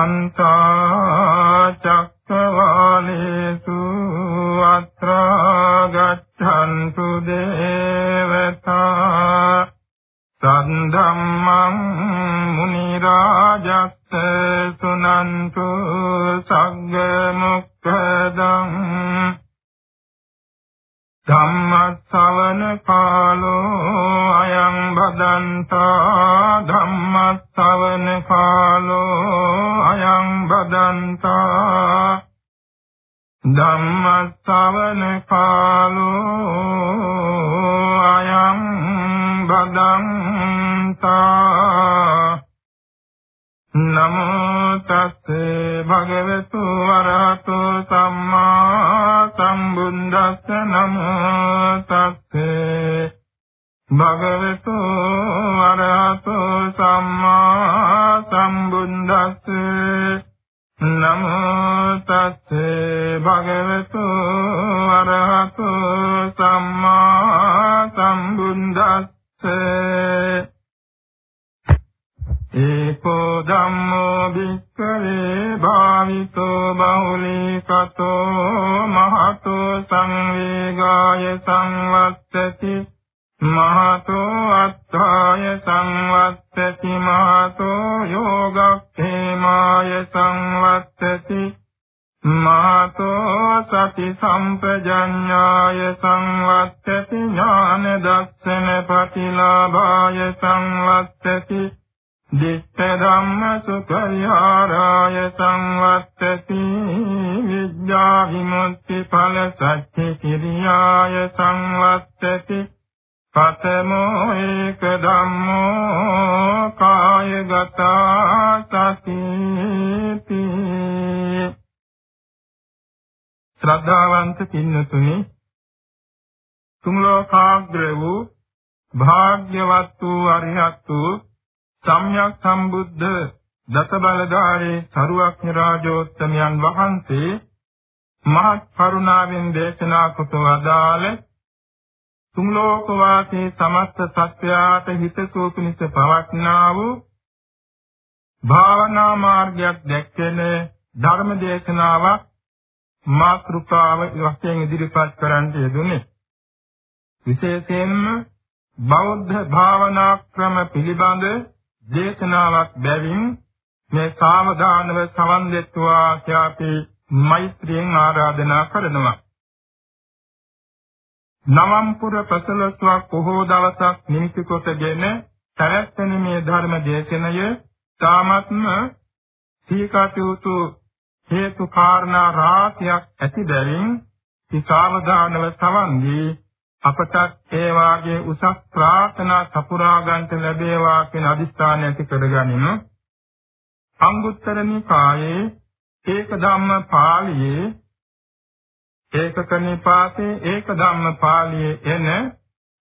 සමන්ත සම්බුද්දස්ස නමෝ තස්සේ භගවතු වරහතු සම්මා සම්බුද්දස්ස ඒකෝ ධම්මෝ භික්ඛවේ භාවිතෝ බහුලීකතෝ මහතෝ සංවේගාය සංවත්තති මහතෝ අත්ථාය සංවත්තති මහතෝ යෝගක්ඛේමාය සංවත්තති මහතෝ සති සම්පජඤ්ඤාය සංවත්තති ඥාන දස්සන ප්‍රතිලාභාය සංවත්තති දිට්ඨ ධම්ම සුඛයාරාය සංවත්තති විද්‍යා විමුක්ති ඵල සත්‍ය කිරියාය සංවත්තති පතමෝ ඒක ධම්මෝ කායගත සතිති ශ්‍රද්ධාවන්ත පින්නතුනි තුන් ලෝකාග්‍ර වූ භාග්‍යවත් වූ අරිහත් වූ සම්්‍යක් සම්බුද්ධ දස බලධාරී සරුවක්ඥ රාජෝත්තමයන් වහන්සේ මහත් කරුණාවෙන් දේශනා කොට වදාළ තුන් ලෝක වාසී සමස්ත සත්වයාට හිතසුව පිණිස පවත්නා වූ භාවනා මාර්ගයක් දැක්වෙන ධර්ම දේශනාවක් මාතෘකාව වශයෙන් ඉදිරිපත් කරන්න යෙදුනේ විශේෂයෙන්ම බෞද්ධ භාවනා ක්‍රම පිළිබඳ දේශනාවක් බැවින් මේ සාවධානව සවන් දෙත්වා කියලා අපි මෛත්‍රියෙන් ආරාධනා කරනවා. නවම්පුර පසළොස්වක් පොහෝ දවසක් නිමිති කොටගෙන පැවැත්වෙන මේ ධර්ම දේශනය තාමත්ම සීකටයුතු හේතු කාරණා රාශියක් ඇති බැවින් සාවධානව සවන් දී අපට ඒ වාගේ උසස් ප්‍රාර්ථනා සපුරා ගන්නට ලැබේවා කියන අදිස්ථානය ඇති කරගනිමු. අංගුත්තර නිකායේ ඒක ධම්ම පාළියේ ඒකක නිපාතේ ඒක ධම්ම පාළියේ එන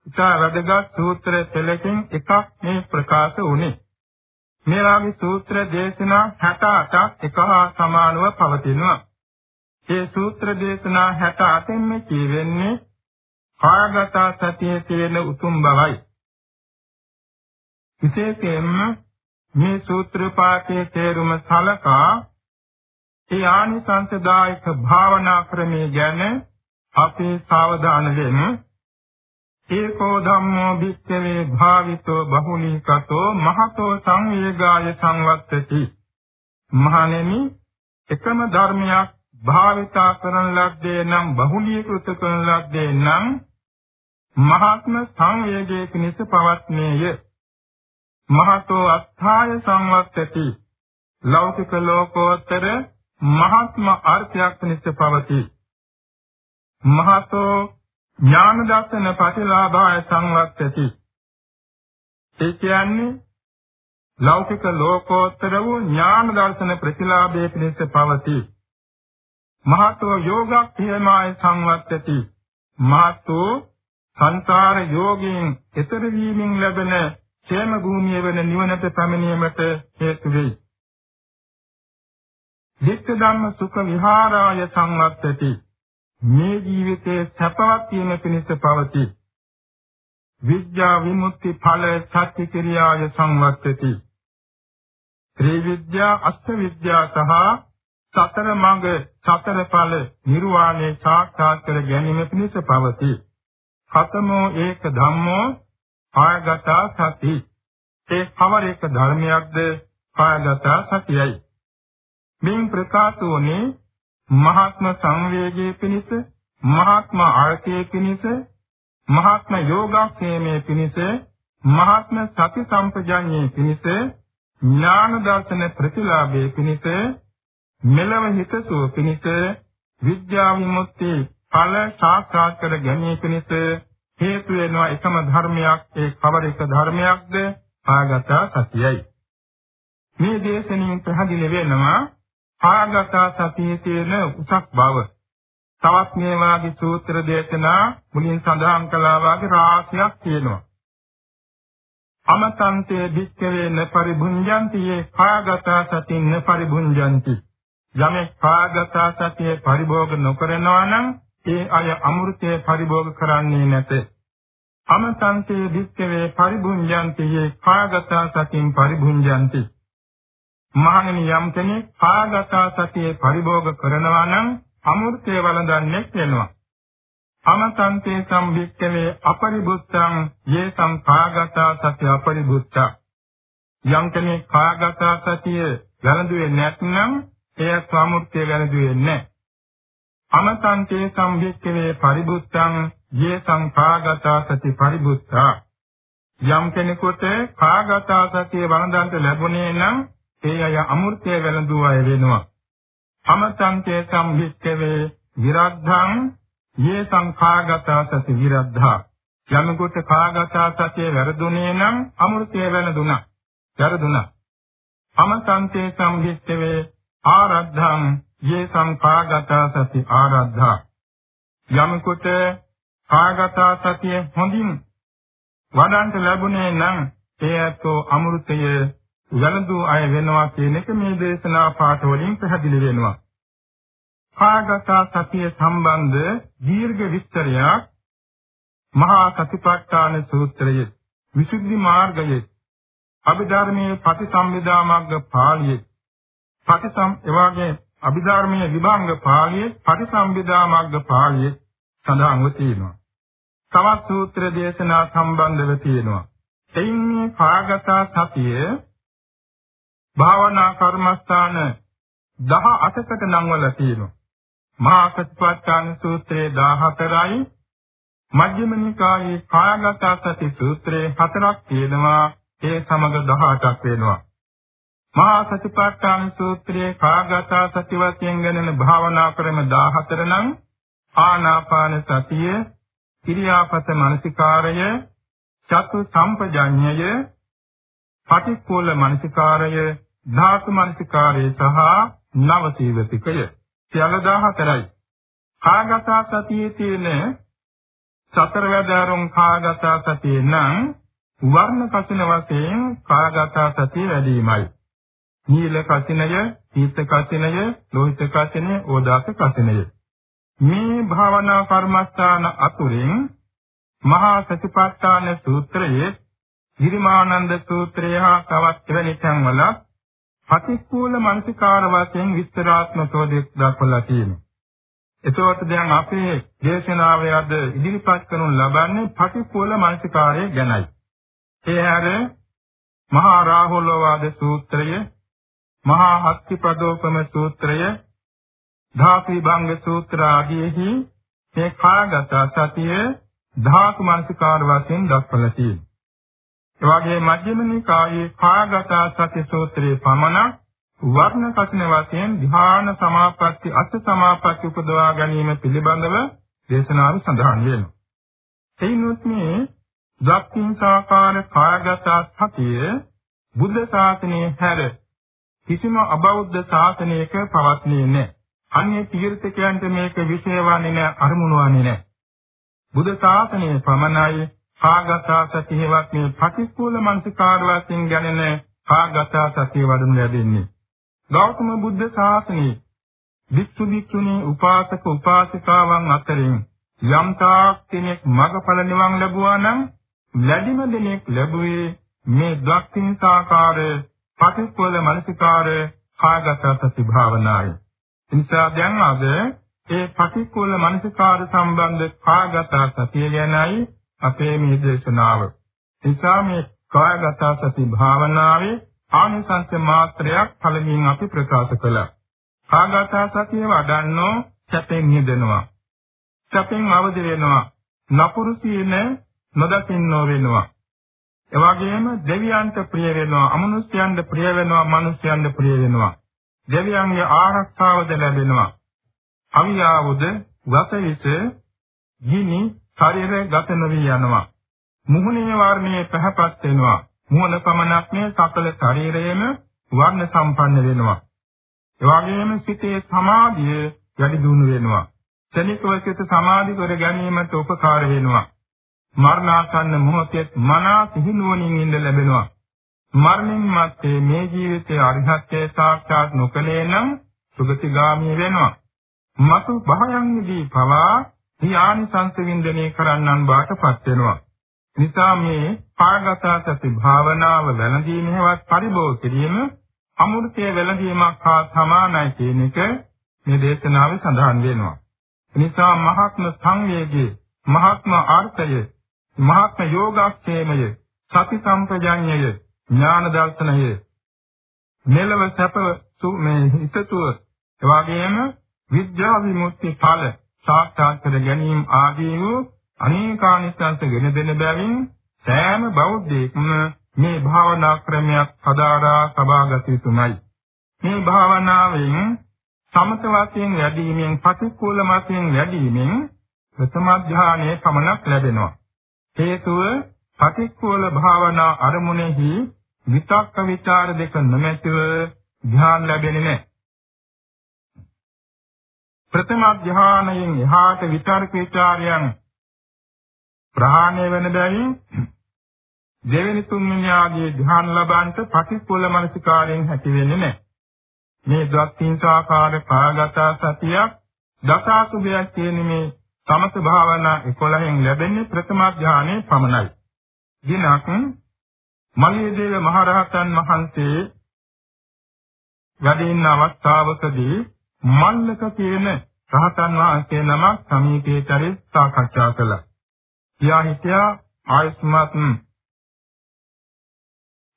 ඉතා වැදගත් සූත්‍ර පෙළකින් එකක් මේ ප්‍රකාශ වුණේ. මේ වාගේ සූත්‍ර දේශනා 68ක් එක හා සමානව පවතිනවා. මේ සූත්‍ර දේශනා 68න් කියවෙන්නේ කායගත සතියේ තියෙන උතුම් බවයි. විශේෂයෙන්ම මේ සූත්‍ර පාඨයේ තේරුම සලකා ඒ ආනිසංසදායක භාවනා ක්‍රමයේ ගැන අපි සාවධාන වෙමු. ඒකෝ ධම්මෝ භික්ඛවේ භාවිතෝ බහුලීකතෝ මහතෝ සංවේගාය සංවත්තති. මහණෙනි එකම ධර්මයක් භාවිතා කරන ලද්දේ නම් බහුලීකృత කරන ලද්දේ නම් මහත්ම සංවේගයේ පිණිස පවත්නේය. මහතෝ අත්ථාය සංවත්තති. ලෞකික ලෝකෝත්තර මහත්ම අර්ථයක් පිණිස පවතී. මහතෝ ඥාන දර්ශන ප්‍රතිලාභාය සංවත්තති. ඒ කියන්නේ ලෞකික ලෝකෝත්තර වූ ඥාන දර්ශන ප්‍රතිලාභයේ පිණිස පවතී. මහතෝ යෝගක්ඛේමාය සංවත්තති. මහතෝ සංසාර යෝගයෙන් ඈතර වීමෙන් ලැබෙන ക്ഷേම භූමිය වෙන නිවනට පැමිණීමට හේතු වෙයි. දිට්ඨ ධම්ම සුඛ විහාරාය සංවත්තති. මේ ජීවිතයේ සැපවත් වීම පිණිස පවතී. විද්‍යා විමුක්ති ඵල සත්‍ය කිරියාය සංවත්තති. ත්‍රිවිද්‍යා අෂ්ට විද්‍යා සහ සතර මඟ සතර ඵල නිර්වාණය සාක්ෂාත් කර ගැනීම පිණිස පවතී. කතමෝ ඒක ධම්මෝ කායගත සති. ඒ කවර එක ධර්මයක්ද කායගත සතියයි. මින් ප්‍රකාශ වුනේ මහත්ම සංවේගයේ පිණිස මහත්ම ආර්ථයේ පිණිස මහත්ම යෝගාක්ෂේමයේ පිණිස මහත්ම සති සම්පජඤ්ඤයේ පිණිස ඥාන දර්ශන ප්‍රතිලාභයේ පිණිස මෙලව හිතසුව පිණිස විද්‍යා විමුක්ති ඵල සාක්ෂාත් කර ගැනීම පිණිස හේතු වෙනවා එකම ධර්මයක් ඒ කවර එක ධර්මයක්ද? ආගත සතියයි. මේ දේශනින් පැහැදිලි වෙනවා පාගතා සතියේ තියෙන උසස් බව. තවත් මේ වාගේ සූත්‍ර දේශනා මුලින් සඳහන් කළා වාගේ රාශියක් තියෙනවා. අමතන්තේ භික්ඛවේ නපරිභුඤ්ජන්ති යේ කාගතා සතින් නපරිභුඤ්ජන්ති. යමෙක් කාගතා සතියේ පරිභෝග නොකරනවා නම් ඒ අය අමෘතේ පරිභෝග කරන්නේ නැත. අමතන්තේ භික්ඛවේ පරිභුඤ්ජන්ති යේ කාගතා සතින් පරිභුඤ්ජන්ති. මහණෙනි යම් කෙනෙක් කාගත සතියේ පරිභෝග කරනවා නම් අමෘතය වළඳන්නේ වෙනවා. අමතන්තේ සම්වික්කවේ අපරිබුද්ධං යේ සංඛාගතා සත්‍ය අපරිබුද්ධා යම් කෙනෙක් කාගතා සතිය වැළඳුවේ නැත්නම් එය සාමෘත්‍ය වැළඳුවේ නැහැ. අමතන්තේ සම්වික්කවේ පරිබුද්ධං යේ සංඛාගතා සති පරිබුද්ධා යම් කෙනෙකුට කාගතා සතිය වළඳන්ට ලැබුණේ නම් ඒ අය අමෘතය වැළඳුව අය වෙනවා. අමතංකේ සම්හික්කවේ විරද්ධං යේ සංඛාගත සති විරද්ධා. යමකොට කාගත සතිය වැරදුනේ නම් අමෘතය වැළඳුණා. වැරදුණා. අමතංකේ සම්හික්කවේ ආරද්ධං යේ සංඛාගත සති ආරද්ධා. යමකොට කාගත සතිය හොඳින් වඩන්ට ලැබුණේ නම් ඒ ඇත්තෝ අමෘතය යලඳු අය වෙනවා කියන එක මේ දේශනා පාඨ වලින් පැහැදිලි වෙනවා. කාගත සතිය සම්බන්ධ දීර්ඝ විස්තරයක් මහා සතිපට්ඨාන සූත්‍රයේ විසුද්ධි මාර්ගයේ අභිධර්මයේ ප්‍රතිසම්විදා මග්ග පාළියේ ප්‍රතිසම් එවාගේ අභිධර්මයේ විභංග පාළියේ ප්‍රතිසම්විදා මග්ග පාළියේ සඳහන්ව තියෙනවා. තවත් සූත්‍ර දේශනා සම්බන්ධව තියෙනවා. එයින් මේ කාගත සතිය භාවනා කර්මස්ථාන 18කට නම් වල තියෙනවා. මහා සතිපට්ඨාන සූත්‍රයේ 14යි මජ්ක්‍ධිම නිකායේ කායගත සති සූත්‍රයේ 4ක් තියෙනවා. ඒ සමග 18ක් වෙනවා. මහා සතිපට්ඨාන සූත්‍රයේ කායගත සති වශයෙන් ගණන භාවනා ක්‍රම 14 නම් ආනාපාන සතිය, ක්‍රියාපත මනසිකාරය, චතු සම්පජඤ්ඤය, පටික්කුල මනසිකාරය ධාතු මනසිකාරය සහ නව සීවතිකය සියල්ල 14යි. කාගත සතියේ තියෙන සතර වැදාරුම් කාගත සතියේ නම් වර්ණ කසින වශයෙන් කාගත සතිය වැඩිමයි. නීල කසිනය, පීත කසිනය, ලෝහිත කසිනය, ඕදාස කසිනය. මේ භාවනා කර්මස්ථාන අතුරින් මහා සතිපට්ඨාන සූත්‍රයේ ගිරිමානන්ද සූත්‍රය හා තවත් එවැනි තැන්වල පටික්කුල මානසිකාර වශයෙන් විස්තරාත්මකව දක්වලා තියෙනවා. එතකොට දැන් අපේ දේශනාවේ අද ඉදිරිපත් කරනු ලබන්නේ පටික්කුල මානසිකාරය ගැනයි. ඒ හැර මහා රාහුලවාද සූත්‍රය, මහා හත්තිපදෝපම සූත්‍රය, ධාති භංග සූත්‍ර ආදීෙහි මේ කාගත සතිය ධාතු මානසිකාර වශයෙන් දක්වලා තියෙනවා. එවාගේ මජ්ක්‍ධිම නිකායේ කාගත සති සූත්‍රයේ පමණ වර්ණ කසින වශයෙන් ධ්‍යාන සමාපatti අත් සමාපatti උපදවා ගැනීම පිළිබඳව දේශනාව සඳහන් වෙනවා. එයිනුත් මේ දක්ඛින්සාකාර කායගත සතිය බුද්ධ ශාසනයේ හැර කිසිම අබෞද්ධ ශාසනයක පවත්නේ නැහැ. අන්නේ තීර්ථකයන්ට මේක විශේෂවන්නේ නැහැ, අරමුණු වන්නේ නැහැ. බුද්ධ ශාසනයේ පමණයි කාගත සතියවත් මේ පටික්කුල මනසිකාර වශයෙන් ගැනෙන කාගත සතිය වඩනු ලැබෙන්නේ. ගෞතම බුද්ධ ශාසනයේ වික්ෂු වික්ෂුණී උපාසක උපාසිකාවන් අතරින් යම් තාක් කෙනෙක් මගඵල නිවන් ලැබුවා නම් ලැබිම දෙනෙක් ලැබුවේ මේ ද්වක්ඛින්සාකාර පටික්කුල මනසිකාර කාගත සති භාවනාවයි. නිසා දැන් අද ඒ පටික්කුල මනසිකාර සම්බන්ධ කාගත සතිය ගැනයි අපේ මේ දේශනාව. නිසා මේ කායගත සති භාවනාවේ ආනිසංස මාත්‍රයක් පළමුවෙන් අපි ප්‍රකාශ කළා. කාගත සතිය වඩන්නෝ සැපෙන් නිදෙනවා. සැපෙන් අවදි වෙනවා. නපුරු සීන නොදකින්නෝ වෙනවා. එවැගේම දෙවියන්ට ප්‍රිය වෙනවා, අමනුෂ්‍යයන්ට ප්‍රිය වෙනවා, මිනිස්යන්ට ප්‍රිය වෙනවා. දෙවියන්ගේ ආරක්ෂාවද ලැබෙනවා. අවියාවුද, වසවිස, ගිනි, ශරීරය ගත නොවි යනවා. මුහුණේ වර්ණයේ පහපත් වෙනවා. මුහුණ පමණක් මේ සකල ශරීරයේම වර්ණ සම්පන්න වෙනවා. එවැගේම සිතේ සමාධිය වැඩි දියුණු වෙනවා. ශනිකව සිත සමාධි කර ගැනීමට උපකාර වෙනවා. මරණාසන්න මොහොතේ මනා සිහිනුවණින් ඉඳ ලැබෙනවා. මරණින් මත්තේ මේ ජීවිතයේ අරිහත්ත්වයේ සාක්ෂාත් නොකලේ නම් සුගතිගාමී වෙනවා. මතු භවයන්දී පවා ධ්‍යානිසංස වින්දනය කරන්නන් බාටපත් වෙනවා. නිසා මේ පාගත සති භාවනාව වැළඳීම හේවත් පරිභෝග කිරීම අමෘතයේ වැළඳීමක් හා සමානයි කියන එක මේ දේශනාවේ සඳහන් වෙනවා. නිසා මහත්ම සංවේගයේ මහත්ම අර්ථය මහත්ම යෝගාක්ෂේමය සති සම්පජඤ්ඤය ඥාන දර්ශනය මෙලව සැප මේ හිතතුව එවාගෙම විද්‍යා විමුක්ති ඵල සාක්ෂාත් කර ගැනීම ආදී වූ අනේකානිසංස ගෙන දෙන බැවින් සෑම බෞද්ධයෙක්ම මේ භාවනා ක්‍රමයක් සදාරා සබාගත යුතුමයි. මේ භාවනාවෙන් සමත වශයෙන් වැඩිවීමෙන් පටික්කුල වශයෙන් වැඩිවීමෙන් ප්‍රථම ඥානයේ පමණක් ලැබෙනවා. හේතුව පටික්කුල භාවනා අරමුණෙහි විතක්ක ਵਿਚාර දෙක නොමැතිව ධ්‍යාන ලැබෙන්නේ නැහැ. ප්‍රථම ධ්‍යානයෙන් එහාට විතර්ක ਵਿਚාරයන් ප්‍රහාණය වෙන බැවින් දෙවෙනි තුන්වෙනි ආදී ධ්‍යාන ලබන්ට පටික්කුල මනසිකාරයෙන් හැකි වෙන්නේ නැහැ. මේ ද්වක්ඛින්සාකාර පාගත සතියක් දසාසුභයක් කියන මේ සමත භාවනා 11න් ලැබෙන්නේ ප්‍රථම ඥානෙ පමණයි. දිනක් මලියදේව මහරහතන් වහන්සේ වැඩ ඉන්න අවස්ථාවකදී මල්ලක කියන රහතන් වහන්සේ නමක් සමීපයේතරේ සාකච්ඡා කළා. යා හිටියා ආයස්මත්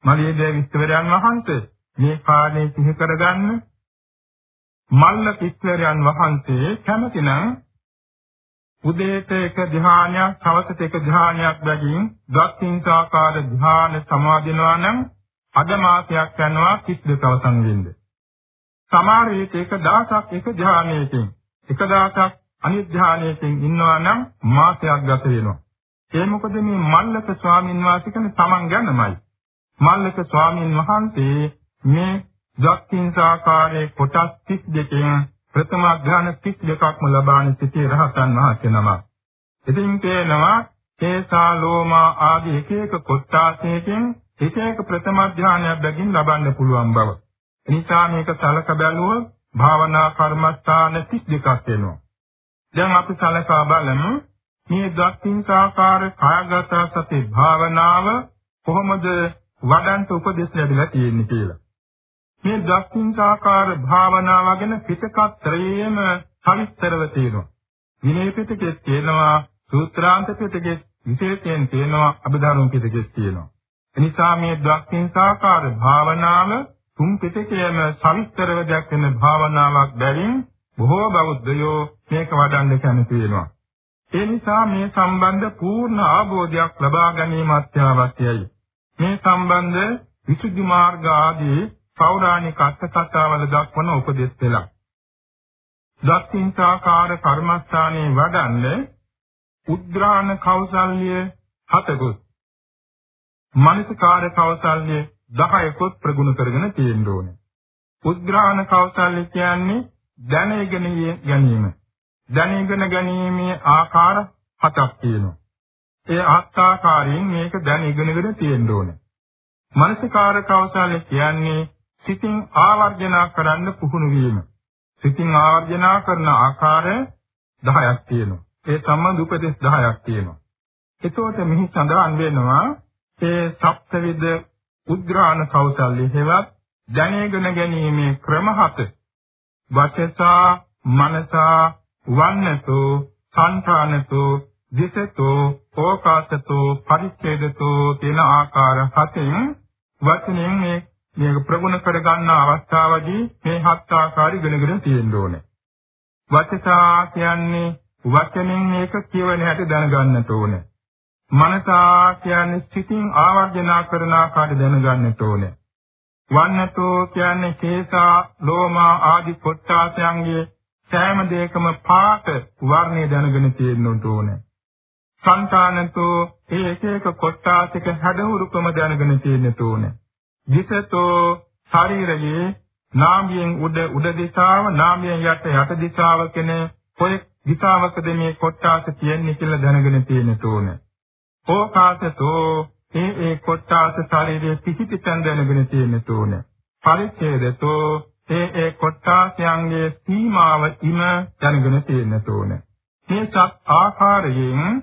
මලියදේව විස්තරයන් වහන්සේ මේ කාලේ සිහි කරගන්න මල්ලක ඉස්තරයන් වහන්සේ කැමතිනම් උදේට එක ධ්‍යානයක්, සවසට එක ධ්‍යානයක් බැගින් දක්ෂින්සාකාර ධ්‍යාන සමාදිනවා නම් අද මාසයක් යනවා 32 අවසන් වෙන්නේ. සමහර විට එක දවසක් එක ධ්‍යානයකින්, එක දවසක් අනිත් ධ්‍යානයකින් ඉන්නවා නම් මාසයක් ගත වෙනවා. ඒ මොකද මේ මල්ලක ස්වාමින් වහන්සේ කෙනෙක් තමන් ගැනමයි. මල්ලක ස්වාමින් වහන්සේ මේ දක්ෂින්සාකාරයේ කොටස් 32කින් ප්‍රථම අධ්‍යාන 32ක්ම ලබාන සිටි රහතන් වහන්සේ නම. ඉතින් තේනවා කේසා ලෝමා ආදී එක එක කොටාසයකින් එක එක ප්‍රථම අධ්‍යානයක් බැගින් ලබන්න පුළුවන් බව. එනිසා මේක සලක බැලුවොත් භාවනා කර්මස්ථාන 32ක් වෙනවා. දැන් අපි සලකා බලමු මේ දක්ෂින්සාකාර කායගත සති භාවනාව කොහොමද වඩන්ට උපදෙස් ලැබිලා තියෙන්නේ කියලා. මේ දක්ෂින්සාකාර භාවනාව ගැන පිටකතරයේම සවිස්තරව තියෙනවා. විනය පිටකේ තියෙනවා, සූත්‍රාන්ත පිටකේ විශේෂයෙන් තියෙනවා, අභිධර්ම පිටකේ තියෙනවා. එනිසා මේ දක්ෂින්සාකාර භාවනාව තුන් පිටකයේම සවිස්තරව දැක්වෙන භාවනාවක් බැවින් බොහෝ බෞද්ධයෝ මේක වඩන්න කැමති වෙනවා. ඒ නිසා මේ සම්බන්ධ පූර්ණ අවබෝධයක් ලබා ගැනීම අත්‍යවශ්‍යයි. මේ සම්බන්ධ විසුද්ධි මාර්ග ආදී පෞරාණික අර්ථ කතාවල දක්වන උපදෙස් පෙළක්. දක්ෂින්සාකාර කර්මස්ථානයේ වඩන්නේ උද්ග්‍රාණ කෞසල්‍ය හතකුත් මානසිකාර කෞශල්‍ය 10කුත් ප්‍රගුණ කරගෙන තියෙන්න ඕනේ. උද්ග්‍රහණ කෞශල්‍ය කියන්නේ දැනගෙන ගැනීම. දැනගෙන ගැනීමේ ආකාර හතක් තියෙනවා. ඒ හත් ආකාරයෙන් මේක දැන ඉගෙනගෙන තියෙන්න ඕනේ. මානසිකාර කෞශල්‍ය කියන්නේ සිතින් ආවර්ජනා කරන්න පුහුණු වීම. සිතින් ආවර්ජනා කරන ආකාරය 10ක් තියෙනවා. ඒ සම්බන්ධ උපදේශ 10ක් තියෙනවා. එතකොට මෙහි සඳහන් වෙනවා ඒ සප්තවිද උද්ග්‍රහණ කෞශල්‍ය හේවත් දැනගෙන ගැනීමේ ක්‍රම හත. වචසා මනසා වන්නතෝ සංඨානතෝ දිසතෝ ඕකාසතෝ පරිච්ඡේදතෝ කියන ආකාර හතෙන් වචනයෙන් මේ මේක ප්‍රගුණ කර ගන්න අවස්ථාවදී මේ හත් ආකාරي ඉගෙනගෙන තියෙන්න ඕනේ. වචසා කියන්නේ වචනෙන් මේක කියවන හැටි දැනගන්නට ඕනේ. මනසා කියන්නේ සිතින් ආවර්ජනා කරන ආකාරය දැනගන්නට ඕනේ. වන්නතෝ කියන්නේ කේසා, ලෝමා ආදී කොට්ටාසයන්ගේ සෑම දෙයකම පාට වර්ණය දැනගෙන තියෙන්න ඕනේ. සංකානතෝ ඒ එක එක කොට්ටාසික හැඩහුරුකම දැනගෙන තියෙන්න ඕනේ. දිසතෝ ශරීරයේ නාමයෙන් උඩ උඩ දිශාව නාමයෙන් යට යට දිශාව කියන කොයි දිශාවකද මේ කොට්ටාස තියෙන්නේ කියලා දැනගෙන තියෙන්න ඕනේ. ඕකාසතෝ ඒ ඒ කොට්ටාස ශරීරයේ පිහිටි තැන් දැනගෙන තියෙන්න ඕනේ. පරිච්ඡේදතෝ ඒ ඒ කොට්ටාසයන්ගේ සීමාව ඉම දැනගෙන තියෙන්න ඕනේ. මේ සත් ආකාරයෙන්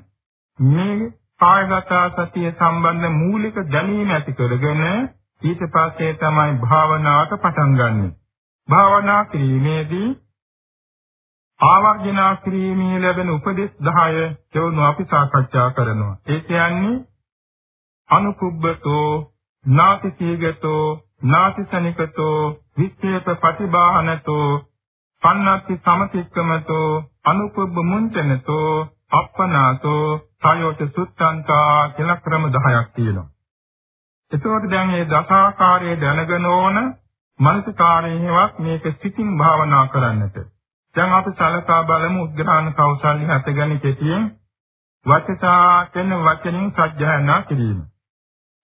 මේ කායගත සතිය සම්බන්ධ මූලික දැනීම ඇති කරගෙන ඊට පස්සේ තමයි භාවනාවට පටන් ගන්නෙ. භාවනා කිරීමේදී ආවර්ජනා කිරීමේ ලැබෙන උපදෙස් 10 කියවනු අපි සාකච්ඡා කරනවා. ඒ කියන්නේ අනුකුබ්බතෝ නාති සීගතෝ නාති සනිකතෝ විච්ඡේප ප්‍රතිබාහනතෝ පන්නත්ති සමතික්කමතෝ අනුකුබ්බ මුංචනතෝ අප්පනාතෝ සයෝත සුත්තන්තා කියලා ක්‍රම 10ක් තියෙනවා. එතකොට දැන් මේ දසාකාරයේ දැනගෙන ඕන මනසකාරයේවත් මේක සිතින් භාවනා කරන්නට. දැන් අපි සලකා බලමු උද්ඝාන කෞශල්‍ය හත ගැන කෙටියෙන් වචසා කියන වචනින් සත්‍යයනා කිරීම.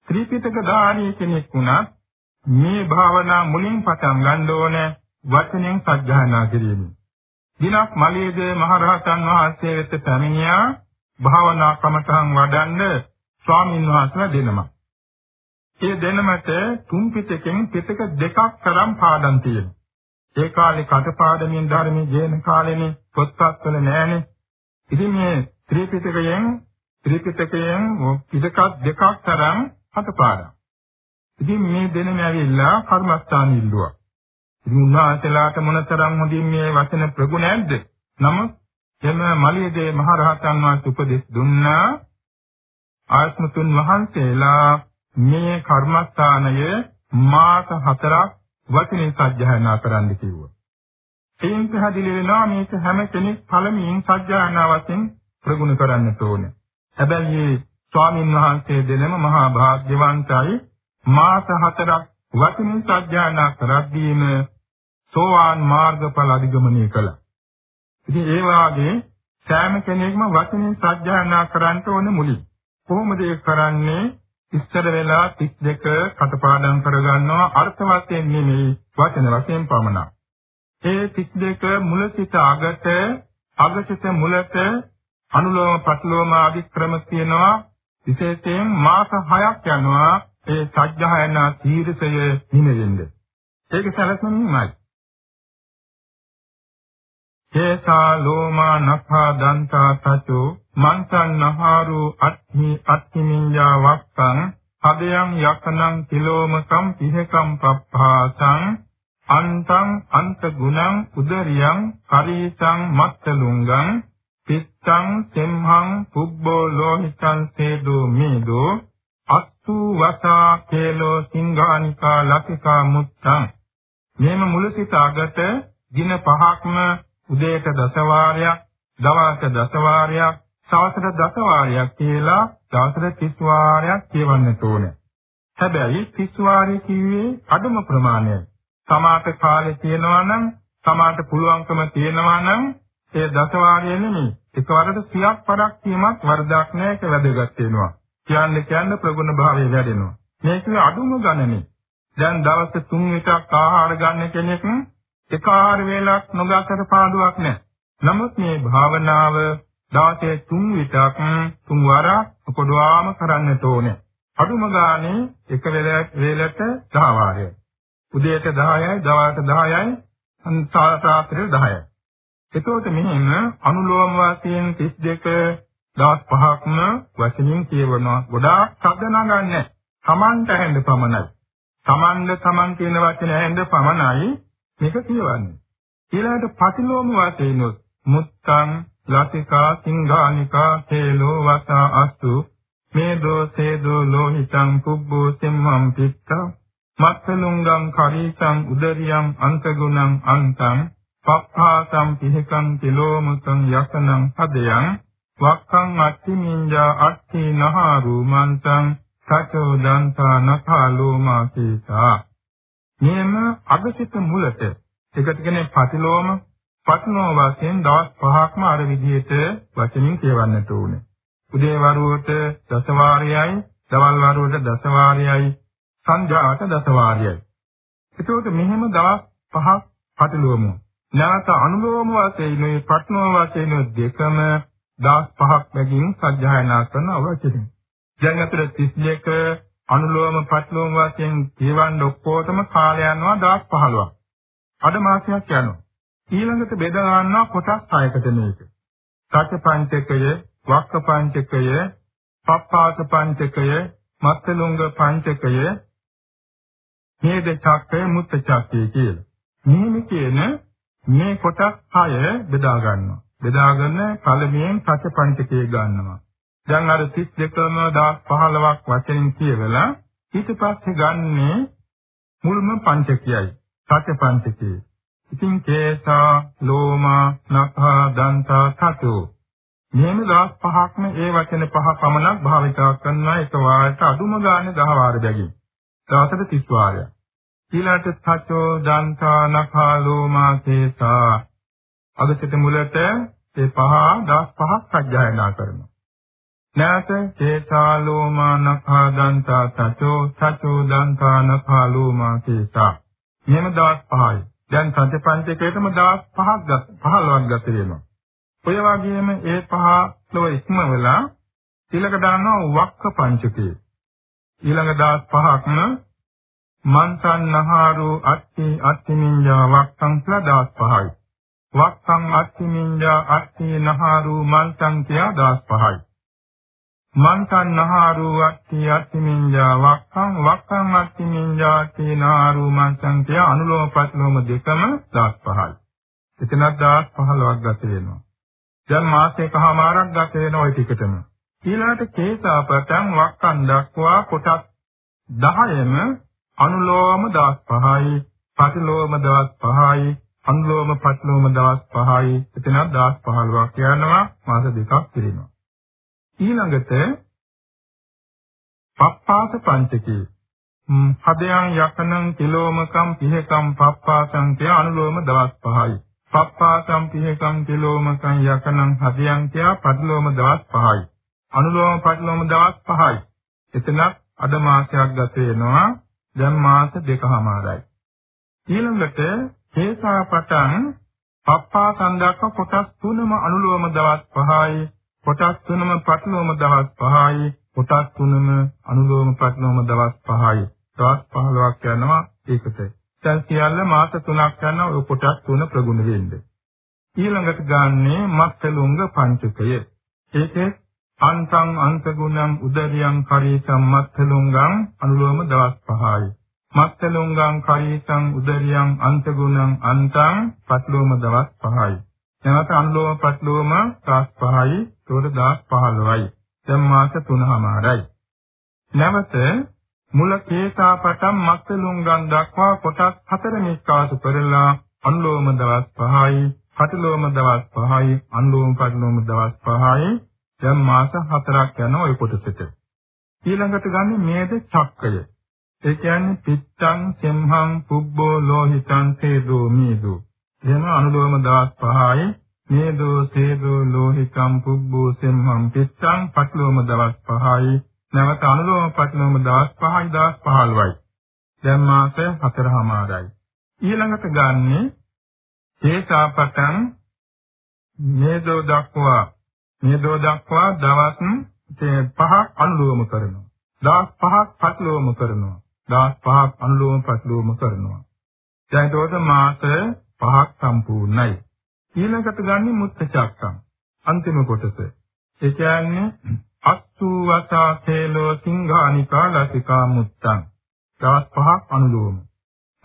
ත්‍රිපිටක ධාරී කෙනෙක් වුණත් මේ භාවනා මුලින් පටන් ගන්න ඕනේ වචනෙන් සත්‍යයනා කිරීම. දිනක් මලයේදී මහරහතන් වහන්සේ වෙත පැමිණියා භාවනා කමතහන් වඩන්න ස්වාමින් වහන්සේලා දෙනමක්. ඒ දෙනමට තුන් පිටකෙන් පිටක දෙකක් තරම් පාඩම් තියෙනවා. ඒ කාලේ කටපාඩමින් ධර්මයේ ජීන කාලේනේ පොත්පත්වල නෑනේ. ඉතින් මේ ත්‍රිපිටකයෙන් ත්‍රිපිටකයෙන් පිටක දෙකක් තරම් කටපාඩම්. ඉතින් මේ දෙනම ඇවිල්ලා කර්මස්ථාන ඉල්ලුවා. ඉතින් උන්වහන්සේලාට මොනතරම් හොඳින් මේ වචන ප්‍රගුණ නැද්ද? නමුත් එම මලියදේ මහරහතන් වහන්සේ උපදෙස් දුන්නා ආස්මතුන් වහන්සේලා මේ කර්මස්ථානය මාස හතරක් වචනේ සජ්ජායනා කරන්න කිව්වා. එයින් පැහැදිලි වෙනවා මේක හැම කෙනෙක් පළමුවෙන් සජ්ජායනා වශයෙන් ප්‍රගුණ කරන්න ඕනේ. හැබැයි මේ ස්වාමින් වහන්සේ දෙනම මහා භාග්‍යවන්තයි මාස හතරක් වචනේ සජ්ජායනා කරද්දීම සෝවාන් මාර්ගඵල අධිගමනය කළා. ඉතින් ඒ වාගේ සෑම කෙනෙක්ම වචනේ සජ්ජායනා කරන්න ඕනේ මුලින්. කොහොමද ඒක කරන්නේ? ඉස්සර වෙලා 32 කටපාඩම් කරගන්නවා අර්ථ වශයෙන් නෙමෙයි වචන වශයෙන් පමණක්. ඒ 32 මුල සිට අගට අග සිට මුලට අනුලෝම ප්‍රතිලෝම ආදී ක්‍රම තියෙනවා විශේෂයෙන් මාස 6ක් යනවා ඒ සත්‍යයනා තීරසය හිමෙන්නේ. ඒක සැලසුම්මයි. කේසා ලෝමා නඛා දන්තා තචෝ මන්සන්නහාරු අත්හි අත්හිමිඤ්ඤා වක්කං හදයන් යකනං කිලෝමකම් පිහකම් පප්පාසං අන්තං අන්ත ගුණං උදරියං කරීසං මත්තලුංගං පිත්තං සෙම්හං පුබ්බෝ ලෝහිතං සේදෝ මේදෝ අත්තු වසා කේලෝ සිංහානිකා ලතිකා මුත්තං මේම මුල සිට අගට දින පහක්ම උදේට දසවාරයක්, දවල්ට දසවාරයක්, සවසට දසවාරයක් කියලා දවසට 30 වාරයක් කියවන්නට ඕනේ. හැබැයි 30 වාරය කිව්වේ අඩුම ප්‍රමාණයයි. සමාත කාලේ තියෙනවා නම්, සමාත පුළුවන්කම තියෙනවා නම් ඒ දසවාරය නෙමෙයි. එකවරට 30ක් පරක් කීමක් වරදක් නෑ ඒක වැදගත් වෙනවා. කියන්න කියන්න ප්‍රගුණ භාවය වැඩෙනවා. මේක අඩුම ගණනේ. දැන් දවස් 3 විතරක් ආහාර ගන්න කෙනෙක් එක ආහාර වේලක් නොගතට පාඩුවක් නැහැ. නමුත් මේ භාවනාව දවසේ 3 විතරක් තුන් වරක් කොටවාම කරන්නට ඕනේ. අඩුම ගානේ එක වේලට 10 වාරයක්. උදේට 10යි, දවල්ට 10යි, රාත්‍රියට 10යි. එතකොට මෙහෙම අනුලෝම වාසියෙන් 32 දවස් පහක්ම වචනින් කියවනවා. ගොඩාක් ශබ්ද නගන්නේ. Tamanට ඇහෙන්න පමණයි. Tamanද Taman කියන වචන ඇහෙන්න පමණයි මේක කියවන්නේ. ඊළඟට පටිලෝම වාසයෙන් මුත්තං ලතිකා සිංහානිකා තේලෝ වසා අස්තු. මේ දෝසේ දෝ ලෝහිතං පුබ්බෝ සෙම්මම් පිට්ඨා මත්තලුංගං කරීසං උදරියං අන්තගුණං අන්තං. පප්පාසම් පිහකං තිලෝමකං යකනං හදයන් වක්ඛං අත්තිමින්ජා අත්ති නහාරු මන්තං. සචෝ දන්තා නඛාලෝ මාසීසා මෙම අගසිත මුලට එකට කියන්නේ පතිලෝම පත්නෝ වශයෙන් දවස් පහක්ම අර විදිහට වචනින් කියවන්නට ඕනේ උදේ වරුවට දසවාරයයි දවල් වරුවට දසවාරයයි සංජාත දසවාරයයි. එතකොට මෙහෙම දවස් පහක් පටලුවමු. නැවත අනුලෝම වශයෙන් මේ පට්නෝ වශයෙන් දෙකම දවස් පහක් බැගින් සජ්ජායනා කරන අවශ්‍යයි. දැන් අතර 32 අනුලෝම පට්ලෝම වශයෙන් කියවන්න ඔක්කොටම කාලය යනවා දවස් 15ක්. අඩ මාසයක් යනවා. ඊළඟට බෙදා ගන්නවා කොටස් 6කට මේක. සත්‍ය පංචකය, වක්ක පංචකය, පප්පාස පංචකය, මත්තලුංග පංචකය, හේද චක්කය මුත්ත චක්කය කියලා. මෙහෙම කියන මේ කොටස් 6 බෙදා ගන්නවා. බෙදාගෙන පළමුවෙන් සත්‍යපංචකය ගන්නවා. දැන් අර 32ම 1015ක් වචනින් කියවලා ඊට පස්සේ ගන්නේ මුල්ම පංචකයයි. සත්‍යපංචකය. ඉතින් කේසා, ලෝමා, නඛා, දන්තා, සතෝ මෙහෙම 15ක්ම ඒ වචන පහ පමණක් භාවිතා කරනවා එක වාරයට අඩුම ගානේ 10 වාර බැගින්. දවසට 30 වාරයක්. ඊළාට සචෝ දන්තා නඛාලෝ මාසේසා අගසිත මුලට ඒ පහ දවස් පහක් සජ්ජායනා කරනවා. නැත චේතාලෝ මානඛා දන්තා සචෝ සචෝ දන්තා නඛාලෝ මාසේසා මෙහෙම දවස් පහයි. දැන් සත්‍යපංචකයටම දවස් පහක් ගත 15ක් ගත වෙනවා. ඔය වගේම ඒ පහ ලෝ ඉක්මවලා ඊළඟ දානවා වක්ක පංචකය. ඊළඟ දවස් පහක්ම මන්සන්නහාරෝ අත්ති අත්තිමින්ජා වක්ඛං කියලා දවස් පහයි. වක්ඛං අත්තිමින්ජා අත්ති නහාරෝ මන්සං කියලා දවස් පහයි. මන්සන්නහාරෝ අත්ති අත්තිමින්ජා වක්ඛං වක්ඛං අත්තිමින්ජා අත්ති නහාරෝ මන්සං කියලා අනුලෝම ප්‍රතිලෝම දෙකම දවස් පහයි. එතනක් දවස් 15ක් ගත වෙනවා. දැන් මාසයකමාරක් ගත වෙන ওই ටිකටම. ඊළාට කේසාපතං වක්කන් දක්වා කොටස් 10ම අනුලෝම දවස් 5යි, පටිලෝම දවස් 5යි, අනුලෝම පටිලෝම දවස් 5යි. එතන දවස් 15ක් යනවා මාස දෙකක් පිරෙනවා. ඊළඟට පප්පාස පංචකේ හදයන් යකනං කිලෝමකම් පිහකම් පප්පාසං කිය අනුලෝම දවස් 5යි. පප්පාසම් පිහකම් කිලෝමකම් යකනං හදයන් කිය පටිලෝම දවස් 5යි. අනුලෝම පරිලෝම දවස් 5යි. එතනක් අද මාසයක් ගත වෙනවා. දැන් මාස දෙකමාරයි. ඊළඟට හේසා පටන් පප්පා සඳක්ක කොටස් තුනම අනුලෝම දවස් 5යි. කොටස් තුනම පරිලෝම දවස් 5යි. කොටස් තුනම අනුලෝම පරිලෝම දවස් 5යි. දවස් 15ක් යනවා ඒකට. දැන් සියල්ල මාස 3ක් යනවා ඔය කොටස් තුන ප්‍රගුණ වෙන්නේ. ඊළඟට ගන්නේ මක්කලුංග පංචකය. ඒකේ අන්තං අන්තගුණං උදරියං කරීසම් මත්තලුංගං අනුලෝම දවස් 5යි. මත්තලුංගං කරීසං උදරියං අන්තගුණං අන්තං පත්ලෝම දවස් 5යි. නැවත අනුලෝම පත්ලෝම දවස් 5යි. ඒකට දවස් 15යි. දැන් මාස 3මාරයි. නැවත මුල කේසා පටන් මත්තලුංගං දක්වා කොටස් 4 මිස්කාසු කරලා අනුලෝම දවස් 5යි. පටලෝම දවස් 5යි. අනුලෝම පටලෝම දවස් 5යි. දැන් මාස 4ක් යන ওই කොටසට. ඊළඟට ගන්න මේද චක්කය. ඒ කියන්නේ පිත්තං සෙම්හං පුබ්බෝ ලෝහිතං සේදෝ මීදෝ. එහෙම අනුලෝම දවස් 5යි මේදෝ සේදෝ ලෝහිතං පුබ්බෝ සෙම්හං පිත්තං පටලෝම දවස් 5යි නැවත අනුලෝම ප්‍රතිලෝම 15000යි 1015යි. දැන් මාස 4මාරයි. ඊළඟට ගන්නේ තේසාපතං මේදෝ දක්වා මේදෝ දක්වා දවස් පහක් අනුලෝම කරනවා. දවස් පහක් ප්‍රතිලෝම කරනවා. දවස් පහක් අනුලෝම ප්‍රතිලෝම කරනවා. දැන් ඒකට මාස පහක් සම්පූර්ණයි. ඊළඟට ගන්නේ මුත්ත චක්කම්. අන්තිම කොටස. ඒ කියන්නේ අස්සු වසා තේලෝ සිංහානිකා ලසිකා මුත්තං. දවස් පහක් අනුලෝම.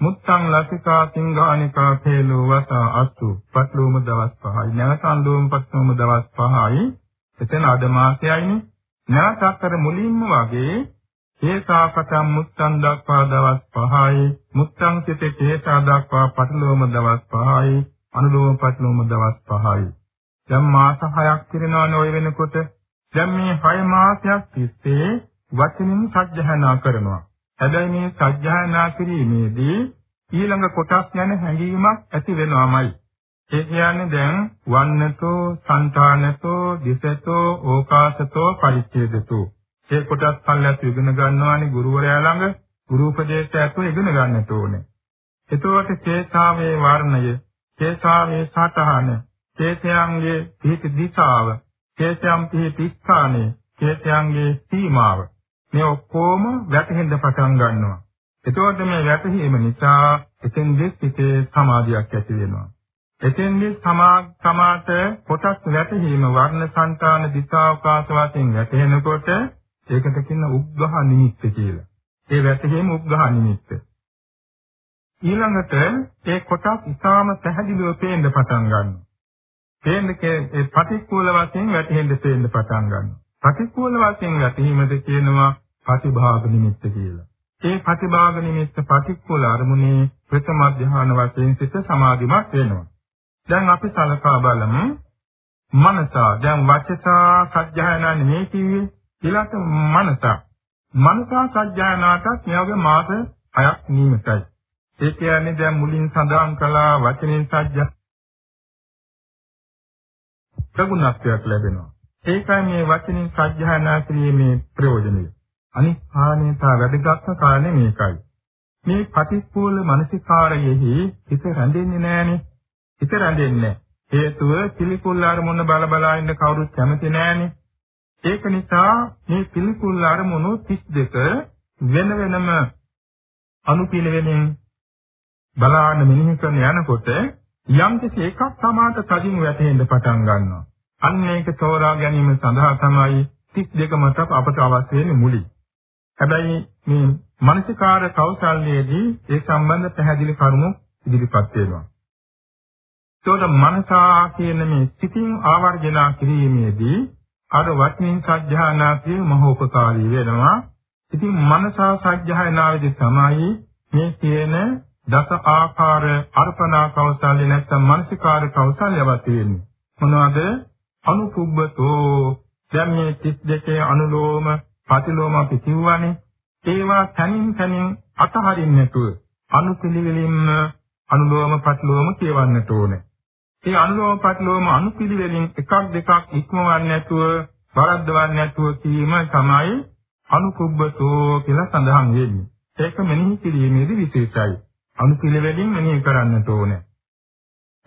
මුත්තං ලසිකා සිංහානිකා තේලෝ වසා අස්සු පත්ලෝම දවස් පහයි. නැවත අනුලෝම පත්ලෝම දවස් පහයි. එතන අද මාසයයිනේ. නැවත අතර මුලින්ම වගේ හේසාපතම් මුත්තං දක්වා දවස් 5යි මුත්තං සිතේ හේසා දක්වා පටලෝම දවස් 5යි අනුලෝම පටලෝම දවස් 5යි දැන් මාස 6ක් පිරෙනවනේ ඔය වෙනකොට. දැන් මේ 6 මාසයක් තිස්සේ වචනින් සජ්ජහනා කරනවා. හැබැයි මේ සජ්ජහනා කිරීමේදී ඊළඟ කොටස් ගැන හැඟීමක් ඇති වෙනවාමයි. ඒ කියන්නේ දැන් වන්නතෝ, సంతානතෝ, දිසතෝ, ඕකාසතෝ, පරිච්ඡේදතෝ. ඒ කොටස් පල්ලත් ඉගෙන ගන්නවානේ ගුරුවරයා ළඟ ගුරු උපදේශය ඇතුව ඉගෙන ගන්නට ඕනේ. එතකොට චේතාවේ වර්ණය, චේතාවේ සටහන, චේතයන්ගේ පිහිට දිශාව, චේතයන් පිහිට ස්ථානය, චේතයන්ගේ සීමාව මේ ඔක්කොම වැටහෙන්න පටන් ගන්නවා. එතකොට මේ වැටහීම නිසා එතෙන්දී සිතේ සමාධියක් ඇති වෙනවා. එතෙන්දී සමා සමාත කොටස් වැටහීම වර්ණ సంతාන දිශාවකාශ වශයෙන් වැටෙනකොට ඒකට කියන උග්ඝහ නිමිත්ත කියලා. ඒ වැටහීම උග්ඝහ නිමිත්ත. ඊළඟට ඒ කොටස් ඉතාම පැහැදිලිව පේන්න පටන් ගන්නවා. පේන්නකේ ඒ ප්‍රතිකූල වශයෙන් වැටහෙන්න පේන්න පටන් ගන්නවා. ප්‍රතිකූල වශයෙන් වැටීමද කියනවා ප්‍රතිභාග නිමිත්ත කියලා. ඒ ප්‍රතිභාග නිමිත්ත ප්‍රතිකූල අරමුණේ ප්‍රථම ධ්‍යාන වශයෙන් සිට සමාධිමත් වෙනවා. දැන් අපි සලකා බලමු මනසා දැන් වචසා සත්‍යයනා නෙමෙයි කිව්වේ ඊළඟට මනස. මනසා සත්‍යයනාටත් මේ වගේ මාස 6ක් නියමිතයි. ඒ කියන්නේ දැන් මුලින් සඳහන් කළා වචනෙන් සත්‍ය ප්‍රගුණත්වයක් ලැබෙනවා. ඒකයි මේ වචනින් සත්‍යයනා කිරීමේ ප්‍රයෝජනය. අනිත් ආනේතා වැඩගත්ම කාරණේ මේකයි. මේ පටිච්චෝල මානසිකාරයෙහි හිත රැඳෙන්නේ නැහනේ. හිත රැඳෙන්නේ හේතුව පිළිකුල් අරමුණ බල බලා ඉන්න කවුරුත් කැමති නැහනේ. ඒක නිසා මේ පිළිකුල් අරමුණු 32 වෙන වෙනම අනුපිළිවෙලින් බලාන මෙනෙහි කරන යනකොට යම් කිසි එකක් සමාත තදින් වැටෙන්න පටන් ගන්නවා. අන්න ඒක තෝරා ගැනීම සඳහා තමයි 32 මත අපට අවශ්‍ය වෙන්නේ මුලින්. හැබැයි මේ මානසිකාර කෞශල්‍යයේදී ඒ සම්බන්ධ පැහැදිලි කරුණු ඉදිරිපත් වෙනවා. ඒතකොට මනසා කියන මේ සිතින් ආවර්ජනා කිරීමේදී අර වචනින් සත්‍යහනාතිය මහෝපකාරී වෙනවා. ඉතින් මනසා සත්‍යහනාවේදී තමයි මේ කියන දස ආකාර අර්පණා කෞශල්‍ය නැත්නම් මානසිකාර කෞශල්‍යවත් වෙන්නේ. මොනවද? අනුකුබ්බතෝ දැන් මේ 32 අනුලෝම ප්‍රතිලෝම අපි කිව්වනේ. ඒවා තනින් තනින් අතහරින්න නැතුව අනුපිළිවෙලින්ම අනුලෝම ප්‍රතිලෝම කියවන්නට ඕනේ. ඒ අනුලෝම ප්‍රතිලෝම අනුපිළිවෙලින් එකක් දෙකක් ඉක්මවන්නේ නැතුව වරද්දවන්නේ නැතුව කීම තමයි අනුකුබ්බතෝ කියලා සඳහන් වෙන්නේ. ඒක මෙනෙහි කිරීමේදී විශේෂයි. අනුපිළිවෙලින් මෙනෙහි කරන්නට ඕනේ.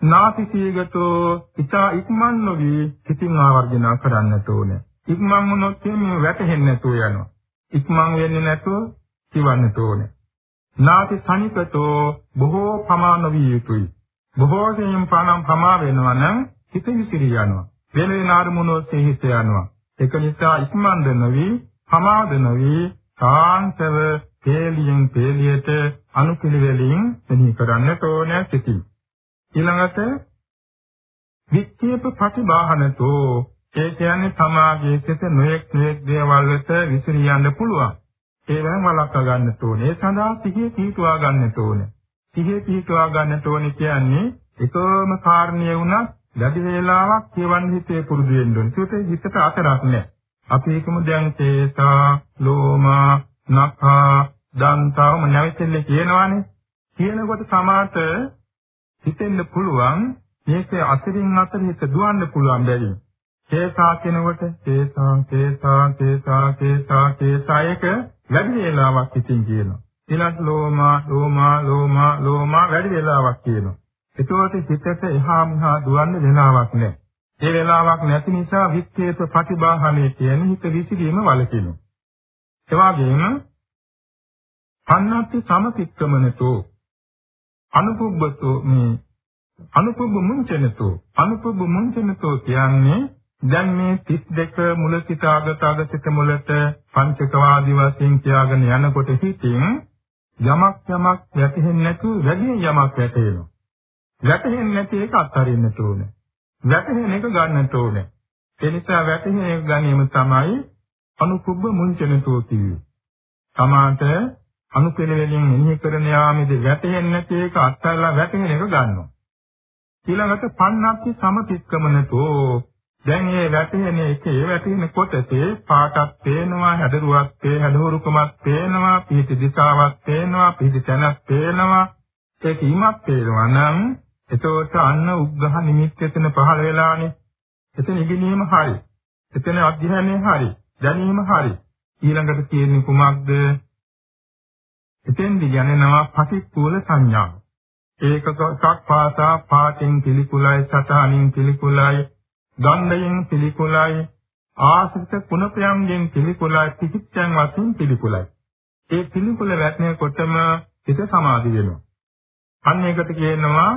නාතිසීගතෝ ඊතා ඉක්මන් නොවි සිතින් ආවර්ජන කරන්නට ඕනේ. ඉක්මන් වුණොත් මේ වැටෙන්නේ නැතුව යනවා. ඉක්මන් වෙන්නේ නැතුව කිවන්නට ඕනේ. නාති සනිකතෝ බොහෝ ප්‍රමාණ විය යුතුයි. බොහෝ සෙයින් පානම් ප්‍රමා වෙනවා නම් හිත විසිරී යනවා. වෙන වෙන අරමුණු ඔස්සේ හිත යනවා. ඒක නිසා ඉක්මන්ද නොවි, ප්‍රමාද නොවි, කාන්තව තේලියෙන් තේලියට අනුපිළිවෙලින් මෙහි කරන්නට ඕනේ සිටින්. ඊළඟට වික්කේප ප්‍රතිබාහනතෝ ඒ කියන්නේ සමාගයේ සිට නොයෙක් නොයෙක් දේවල් වෙත විසිරී යන්න පුළුවන්. ඒවෙන් වළක්වා ගන්නට ඕනේ. ඒ සඳහා සිහිය පිහිටුවා ගන්නට ඕනේ. සිහිය පිහිටවා ගන්නට ඕනේ කියන්නේ එකම කාරණිය වුණත් වැඩි වේලාවක් කියවන්න හිතේ පුරුදු වෙන්න ඕනේ. ඒකට හිතට අතරක් නැහැ. අපි එකම දැන් තේසා, ලෝමා, නඛා, දන්තාවම නැවතෙල්ල කියනවානේ. කියනකොට සමාත හිතෙන්න පුළුවන් මේක අතරින් අතර හිත දුවන්න පුළුවන් බැරි. කේසා කෙනකොට කේසා කේසා කේසා කේසා කේසා එක වැඩි වේලාවක් ඉතින් කියනවා. ඊළඟ ලෝමා ලෝමා ලෝමා ලෝමා වැඩි වේලාවක් කියනවා. ඒතකොට සිතට එහා මෙහා දුවන්න වෙලාවක් නැහැ. ඒ වෙලාවක් නැති නිසා වික්කේත ප්‍රතිබාහනේ කියන හිත විසිරීම වලකිනවා. ඒ වගේම පන්නත්ති සමතික්‍රමනතෝ අනුපුබ්බතෝ මේ අනුපුබ්බ මුංචනතෝ අනුපුබ්බ මුංචනතෝ කියන්නේ දැන් මේ 32 මුල සිට අග තග සිට මුලට පංචකවාදී වශයෙන් කියාගෙන යනකොට හිතින් යමක් යමක් වැටහෙන්නේ නැතුව වැඩි යමක් වැටෙනවා. වැටහෙන්නේ නැති එක අත්හරින්න ඕනේ. වැටහෙන එක ගන්නට ඕනේ. ඒ නිසා වැටහෙන එක ගැනීම තමයි අනුකුබ්බ මුංචනතෝ කියන්නේ. තමාට අනුපිළිවෙලින් මෙනෙහි කරන යාමේදී වැටහෙන්නේ නැති එක අත්හැරලා වැටහෙන එක ගන්නවා. ඊළඟට පන්නක්ති සමතික්කමනතෝ දැන් මේ වැටෙන එකේ වැටෙන කොටසේ පාටක් පේනවා හැඩරුවක් පේ හැඩහුරුකමක් පේනවා පිහිටි දිශාවක් පේනවා පිහිටි තැනක් පේනවා. ඒක ීමක් පේනවා. නම් එතකොට අන්න උග්ඝහ නිමිත්ත එතන පහළ වෙලානේ. එතන ඉගෙනීම හරි. එතන අධ්‍යයනය හරි. දැනීම හරි. ඊළඟට තියෙන්නේ කුමක්ද? එතෙන්දි යනවා පටික්කුල සංඥාව ඒකක එකක් පාසා පාටින් පිළිකුලයි සතහනින් පිළිකුලයි ගන්ධයෙන් පිළිකුලයි ආශ්‍රිත කුණපයන්ගෙන් පිළිකුලයි පිටිච්ඡන් වශයෙන් පිළිකුලයි. ඒ පිළිකුල වැටෙනකොටම හිත සමාධි වෙනවා. අන්න ඒකට කියනවා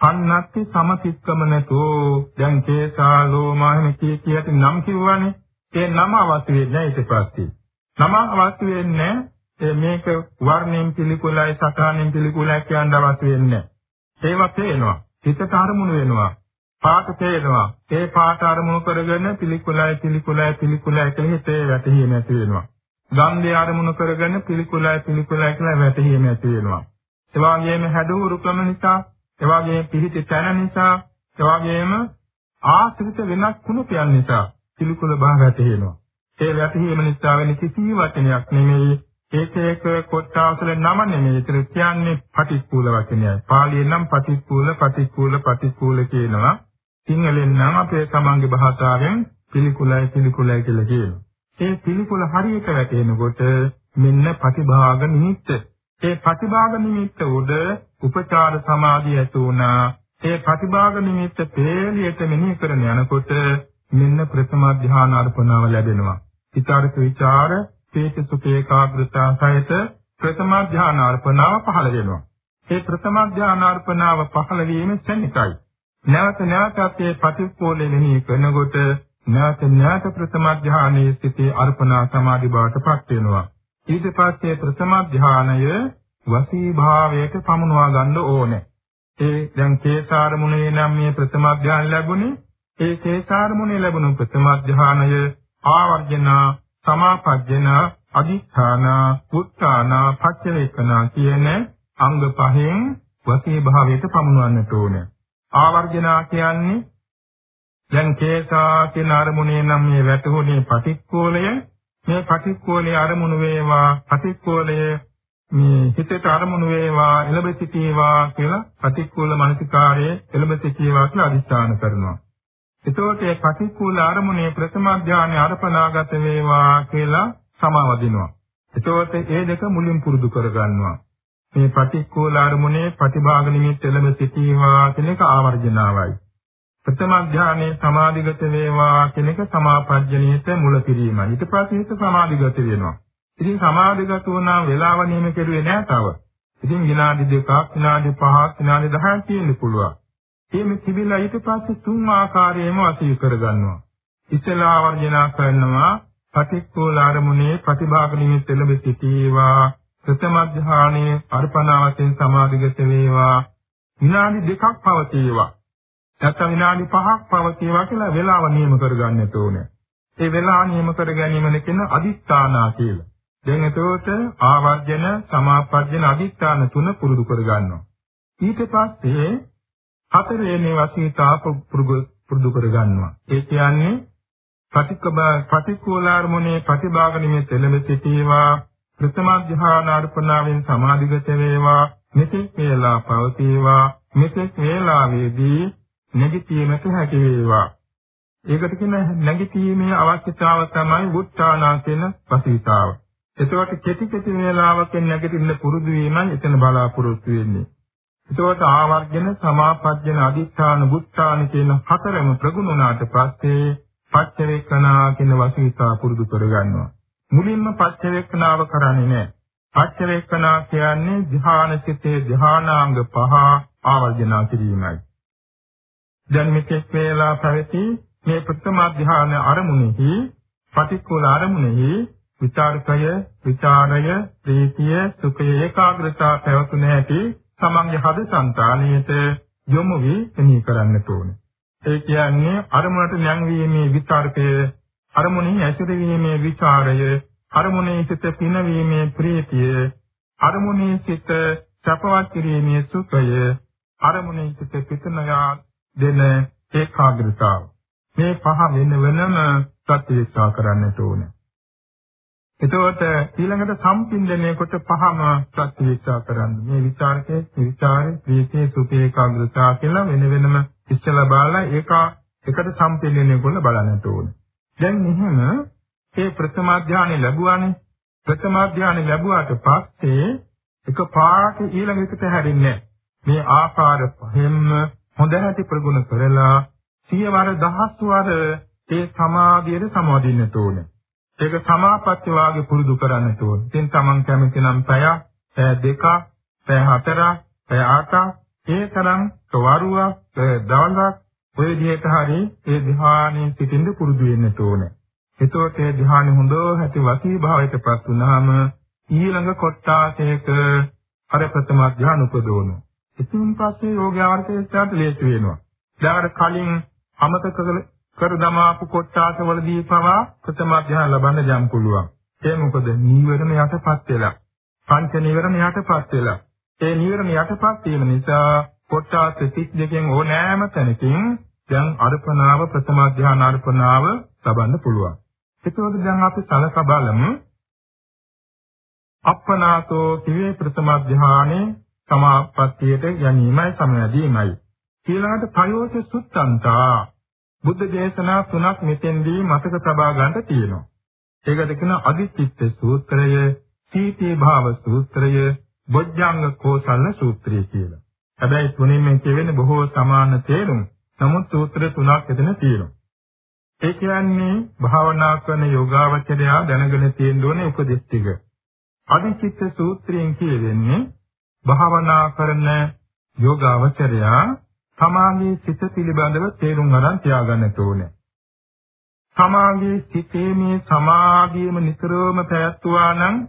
පන්නත්ති සමතික්කමනතෝ දැන් කේසා ලෝමාහෙම කිය කියට නම් කිව්වනේ. ඒ නම අවශ්‍ය වෙන්නේ ඊට පස්සේ. නම අවශ්‍ය වෙන්නේ මේක වර්ණයෙන් පිළිකුලයි සටහනෙන් පිළිකුලයි කියන්න අවශ්‍ය වෙන්නේ. ඒවා පේනවා. හිතට අරමුණු වෙනවා. පාට තේනවා. ඒ පාට අරමුණු කරගෙන පිළිකුලයි පිළිකුලයි පිළිකුලයි කියලා හිතේ වැටහිම ඇති වෙනවා. ගන්ධය අරමුණු කරගෙන පිළිකුලයි පිළිකුලයි කියලා වැටහිම ඇති වෙනවා. ඒ වගේම හැඩුරු ක්‍රම නිසා, ඒ වගේම පිහිටි තැන නිසා, ඒ වගේම ආශ්‍රිත වෙනස් කුණපයන් නිසා පිළිකුල භාව වැටහෙනවා. ඒ වැටහීම නිසා වෙන කිසි වචනයක් නෙමෙයි ඒක එක කොටාසල නම නෙමෙයි. ඒතර කියන්නේ පටික්කුල වචනයයි. පාලියෙන් නම් පටික්කුල පටික්කුල පටික්කුල කියනවා. සිංහලෙන් නම් අපේ තමන්ගේ භාෂාවෙන් පිළිකුලයි පිළිකුලයි කියලා කියනවා. ඒ පිළිකුල හරියට වැටෙනකොට මෙන්න ප්‍රතිභාග නිමිත්ත. ඒ ප්‍රතිභාග නිමිත්ත උඩ උපචාර සමාධිය ඇති වුණා. ඒ ප්‍රතිභාග නිමිත්ත පේලියට මෙනෙහි කරන යනකොට මෙන්න ප්‍රථම ධ්‍යාන අර්පණාව ලැබෙනවා. ඊතරක විචාර, පේත සුඛ ඒකාග්‍රතාව සහිත ප්‍රථම ධ්‍යාන අර්පණාව පහළ වෙනවා. ඒ ප්‍රථම ධ්‍යාන අර්පණාව පහළ වීම සෙනිකයි. නැවත නැවතත් මේ පටිච්චෝලෙ මෙහි කරනකොට නැවත නැවත ප්‍රථම ධානයේ සිටී අර්පණා සමාධි බවට පත් වෙනවා. ඊට පස්සේ ප්‍රථම ධානය වසී භාවයට පමුණවා ගන්න ඕනේ. ඒ දැන් කේසාරමුණේ නම් මේ ප්‍රථම ධානය ලැබුණේ ඒ කේසාරමුණේ ලැබුණු ප්‍රථම ධානය ආවර්ජන සමාපජ්ජන අදිඨාන උත්තාන පච්චවේකන කියන අංග පහෙන් වසී භාවයට පමුණවන්නට ඕනේ. ආවර්ජනා කියන්නේ දැන් කේසා කියන අරමුණේ නම් මේ වැටුනේ පටික්කෝලය මේ පටික්කෝලයේ අරමුණු වේවා පටික්කෝලය මේ හිතේට අරමුණු වේවා එළඹ සිටීවා කියලා පටික්කෝල මානසිකාරයේ එළඹ සිටීවා කියලා අදිස්ථාන කරනවා. එතකොට මේ පටික්කෝල අරමුණේ ප්‍රථම ඥානෙ අර්පණාගත වේවා කියලා සමාවදිනවා. එතකොට ඒ දෙක මුලින් පුරුදු කරගන්නවා. මේ පටික්කුල අරමුණේ ප්‍රතිභාග නිමිත්ත එළඹ සිටීවා කියන එක ආවර්ජනාවයි. ප්‍රථම ධානයේ සමාධිගත වේවා කියන එක සමාපජ්ජනීයත මුල පිරීමයි. ඊට පස්සේ හිත සමාධිගත වෙනවා. ඉතින් සමාධිගත වුණා වේලාව නියම කෙරුවේ නෑ තව. ඉතින් විනාඩි දෙකක්, විනාඩි පහක්, විනාඩි 10ක් තියෙන්න පුළුවන්. මේ තිබිලා ඊට පස්සේ තුන් ආකාරයෙන්ම වශී කරගන්නවා. ඉස්සලා වර්ජනා කරනවා පටික්කුල අරමුණේ ප්‍රතිභාග නිමිත්ත එළඹ සිටීවා ප්‍රථම ධානයේ අර්පණාවතෙන් සමාධිගත වේවා විනාඩි දෙකක් පවතීවා නැත්නම් විනාඩි පහක් පවතීවා කියලා වේලාව නියම කරගන්නට ඕනේ. ඒ වේලාව නියම කර ගැනීමන කියන අදිස්ථානා කියලා. දැන් එතකොට ආවර්ජන සමාපර්ජන අදිස්ථාන තුන පුරුදු කරගන්නවා. ඊට පස්සේ හතරවෙනි වශීතා පුරුදු කරගන්නවා. ඒ කියන්නේ පටික්කබ පටික්කෝලාර්මුනේ ප්‍රතිභාග නිමෙත් එළඹ සිටීවා ප්‍රථම ධ්‍යාන අර්පණාවෙන් සමාධිගත වේවා මෙතෙක් වේලා පවතිවා මෙතෙක් වේලාවේදී නැගිටීමට හැකි වේවා ඒකට කියන නැගිටීමේ අවශ්‍යතාව තමයි වුත්තානා කියන වසීතාව. එතකොට කෙටි කෙටි වේලාවකින් නැගිටින්න පුරුදු වීමයි එතන බලාපොරොත්තු වෙන්නේ. එතකොට ආවර්ජන සමාපජ්ජන අදිඨාන බුත්තාන කියන හතරම ප්‍රගුණ වුණාට පස්සේ පච්චවේකනා කියන වසීතාව පුරුදු කරගන්නවා. මුලින්ම පච්චවේකනාව කරන්නේ නැහැ. පච්චවේකනා කියන්නේ ධ්‍යාන සිතේ ධ්‍යානාංග පහ ආවර්ජනා කිරීමයි. දැන් මෙතෙක් වේලා පැවති මේ ප්‍රථම ධ්‍යාන අරමුණෙහි පටික්කුල අරමුණෙහි විචාරකය විචාරය ප්‍රීතිය සුඛය ඒකාග්‍රතාව පැවතුන හැටි තමන්ගේ හද సంతානියට යොමු වී එනී කරන්නට ඕනේ. ඒ කියන්නේ අරමුණට නැංවීමේ විචාරකය අරමුණේ ඇසිරීමේ විචාරය අරමුණේ සිට පිනවීමේ ප්‍රීතිය අරමුණේ සිට සපවත් කිරීමේ සුඛය අරමුණේ සිට පිටනයා දෙන ඒකාග්‍රතාව මේ පහ වෙන වෙනම ප්‍රතිවිස්සා කරන්නට ඕනේ. එතකොට ඊළඟට සම්පින්දනය කොට පහම ප්‍රතිවිස්සා කරන්න. මේ විචාරකේ, විචාරේ, ප්‍රීතිය, සුඛේ, ඒකාග්‍රතාව කියලා වෙන වෙනම ඉස්සලා බලලා ඒක එකට සම්පින්දනය කරලා බලන්නට ඕනේ. දැන් මෙහෙම මේ ප්‍රථම ධානය ලැබුවානේ. ප්‍රථම ධානය ලැබුවාට පස්සේ එක පාට ඊළඟ එකට හැරෙන්නේ මේ ආකාර පහෙන්ම හොඳ හැටි ප්‍රගුණ කරලා සියවර දහස් වර ඒ සමාධියට සමවදින්නට ඕනේ. ඒක සමාපatti වාගේ පුරුදු කරන්නට ඕනේ. ඉතින් Taman කැමති නම් පැය, පැය දෙක, පැය හතරක්, පැය අටක්, ඒ තරම් වරුවක්, දවල්ක් ඔය විදිහට හරි ඒ ධ්‍යානයේ සිටින්න පුරුදු වෙන්නට ඕනේ. එතකොට ඒ ධ්‍යානෙ හොඳ හැටි වසී භාවයටපත් වුනහම ඊළඟ කොටාසයක අර ප්‍රථම ධ්‍යාන උපදවනවා. ඉතින් පස්සේ යෝගාවර්තයට ලේසි වෙනවා. දැන් කලින් අමතක කර දමාපු කොට්ටාසවලදී පවා ප්‍රථම අධ්‍යාන ලබන්න යම් පුළුවන්. ඒ මොකද නීවරණ යටපත් වෙලා. පංච නීවරණ යටපත් වෙලා. ඒ නීවරණ යටපත් වීම නිසා කොට්ටාස 32කින් ඕනෑම තැනකින් දැන් අර්පණාව ප්‍රථම අධ්‍යාන අර්පණාව ලබන්න පුළුවන්. ඒකෝද දැන් අපි සලකා බලමු. අප්පනාතෝ කිවේ ප්‍රථම අධ්‍යානේ සමාපත්තියට ගැනීමයි සමයදීමයි. ඊළඟට පයෝච සුත්තන්තා බුද්ධ දේශනා තුනක් මෙතෙන්දී මතක තබා ගන්න තියෙනවා. ඒකට කියන අදිත්‍ත්‍ය සූත්‍රය, සීතී භාව සූත්‍රය, බොජ්ජංග කෝසල සූත්‍රය කියලා. හැබැයි තුනින්ම කියවෙන බොහෝ සමාන තේරුම්. නමුත් සූත්‍ර තුනක් එතන තියෙනවා. ඒ කියන්නේ භාවනා කරන යෝගාවචරයා දැනගෙන තියෙන්න ඕනේ උපදෙස් ටික. අදිචිත්ත සූත්‍රයෙන් කියවෙන්නේ භාවනා කරන යෝගාවචරයා තමාගේ සිත පිළිබඳව තේරුම් ගන්න තියාගන්නට ඕනේ. තමාගේ සිතේ මේ සමාධියම නිතරම පැවැත්වුවා නම්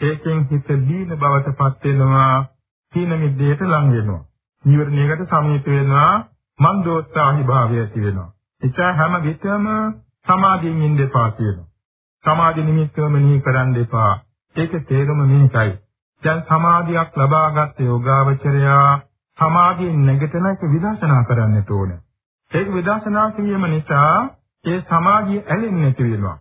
ඒකෙන් හිත දීන බවටපත් වෙනවා, තීන මිද්දේට ලං වෙනවා. නිවර්ණයකට සමීප වෙනවා, මන්දෝත්සාහි භාවය ඇති වෙනවා. එචා හැම විටම සමාධියෙන් ඉන්න එපා කියනවා. සමාධි නිමිත්තම මෙහි කරන්න එපා. ඒක තේරුම මේකයි. දැන් සමාධියක් ලබාගත් යෝගාවචරයා සමාධියෙන් නැගිටින එක විදර්ශනා කරන්නට ඕනේ. ඒක විදර්ශනා කිරීම නිසා ඒ සමාධිය ඇලෙන්නේ නැති වෙනවා.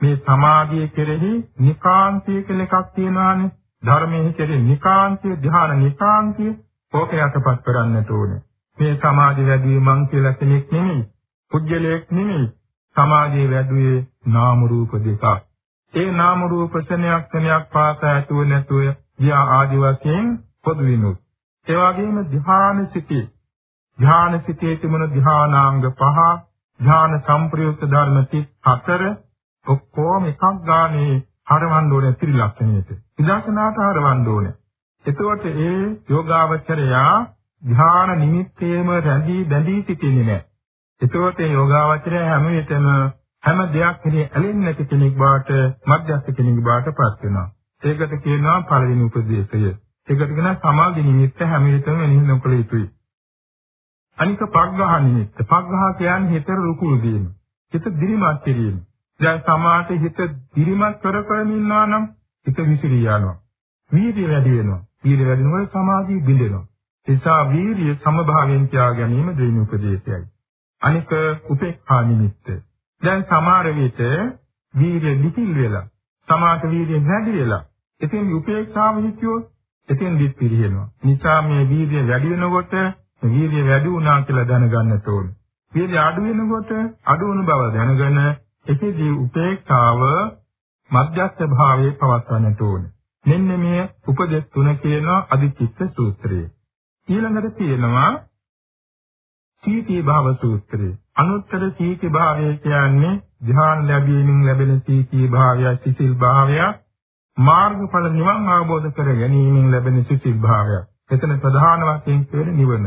මේ සමාධිය කෙරෙහි නිකාන්තිය කියලා එකක් තියෙනවානේ. ධර්මයේ කෙරෙහි නිකාන්තිය, ධ්‍යාන නිකාන්තිය ඕක යටපත් කරන්නට ඕනේ. මේ සමාධිය වැඩි මං කියලා කෙනෙක් නෙමෙයි. පුජ්‍යලයක් නෙමෙයි. සමාධිය වැඩුවේ නාම රූප දෙකක්. ඒ නාම රූප සෙනයක් සෙනයක් පාසා ඇතුව නැතුව ගියා ආදි වශයෙන් පොදු විනුත් ඒ වගේම ධ්‍යාන සිටේ ධ්‍යාන සිටේ තිබුණ ධ්‍යානාංග පහ ධ්‍යාන සංප්‍රයුක්ත ධර්ම 34 ඔක්කොම එකක් ගානේ හරවන්න ඕනේ ත්‍රිලක්ෂණයට. විදර්ශනාට හරවන්න ඕනේ. එතකොට ඒ යෝගාවචරයා ධ්‍යාන නිමිත්තේම රැඳී බැඳී සිටින්නේ නැහැ. එතකොට ඒ යෝගාවචරය හැම විටම හැම දෙයක් කෙරේ ඇලෙන්නේ නැති කෙනෙක් බවට මධ්‍යස්ථ කෙනෙක් බවට පත් වෙනවා. ඒකට කියනවා පළවෙනි උපදේශය. ඒකට කියන සමාධි නිමිත්ත හැම විටම මෙනෙහි නොකළ යුතුයි. අනික පග්ඝහ නිමිත්ත. පග්ඝහ කියන්නේ හිතේ රුකුල් දීම. හිත දිරිමත් කිරීම. දැන් සමාත හිත දිරිමත් කර කර ඉන්නවා නම් හිත විසිරී යනවා. වීර්ය වැඩි වෙනවා. වීර්ය වැඩි වෙනකොට සමාධිය බිඳෙනවා. නිසා වීර්ය සමභාවයෙන් තියා ගැනීම දෙවෙනි උපදේශයයි. අනික උපේක්ඛා නිමිත්ත. දැන් සමහර විට වීර්ය නිතිල් වෙලා සමාත වීර්ය නැති වෙලා ඉතින් උපේක්ෂාව හිතියොත් එතෙන්දිත් පිළිහෙනවා. නිසා මේ වීර්ය වැඩි වෙනකොට වීර්ය වැඩි වුණා කියලා දැනගන්නට ඕනේ. වීර්ය අඩු වෙනකොට අඩු වුණු බව දැනගෙන එකෙදී උපේක්ෂාව මධ්‍යස්ථ භාවයේ පවත්වන්නට ඕනේ. මෙන්න මේ උපදේශ තුන කියනවා අදිචිත්ත සූත්‍රය. ඊළඟට තියෙනවා සීති භාව සූත්‍රය. අනුත්තර සීති භාවය කියන්නේ ධ්‍යාන ලැබීමෙන් ලැබෙන සීති භාවය, සිසිල් භාවය, මාර්ගඵල නිවන් අවබෝධ කර ගැනීමෙන් ලැබෙන සිසිල් භාවය. එතන ප්‍රධාන වශයෙන් කියන නිවන.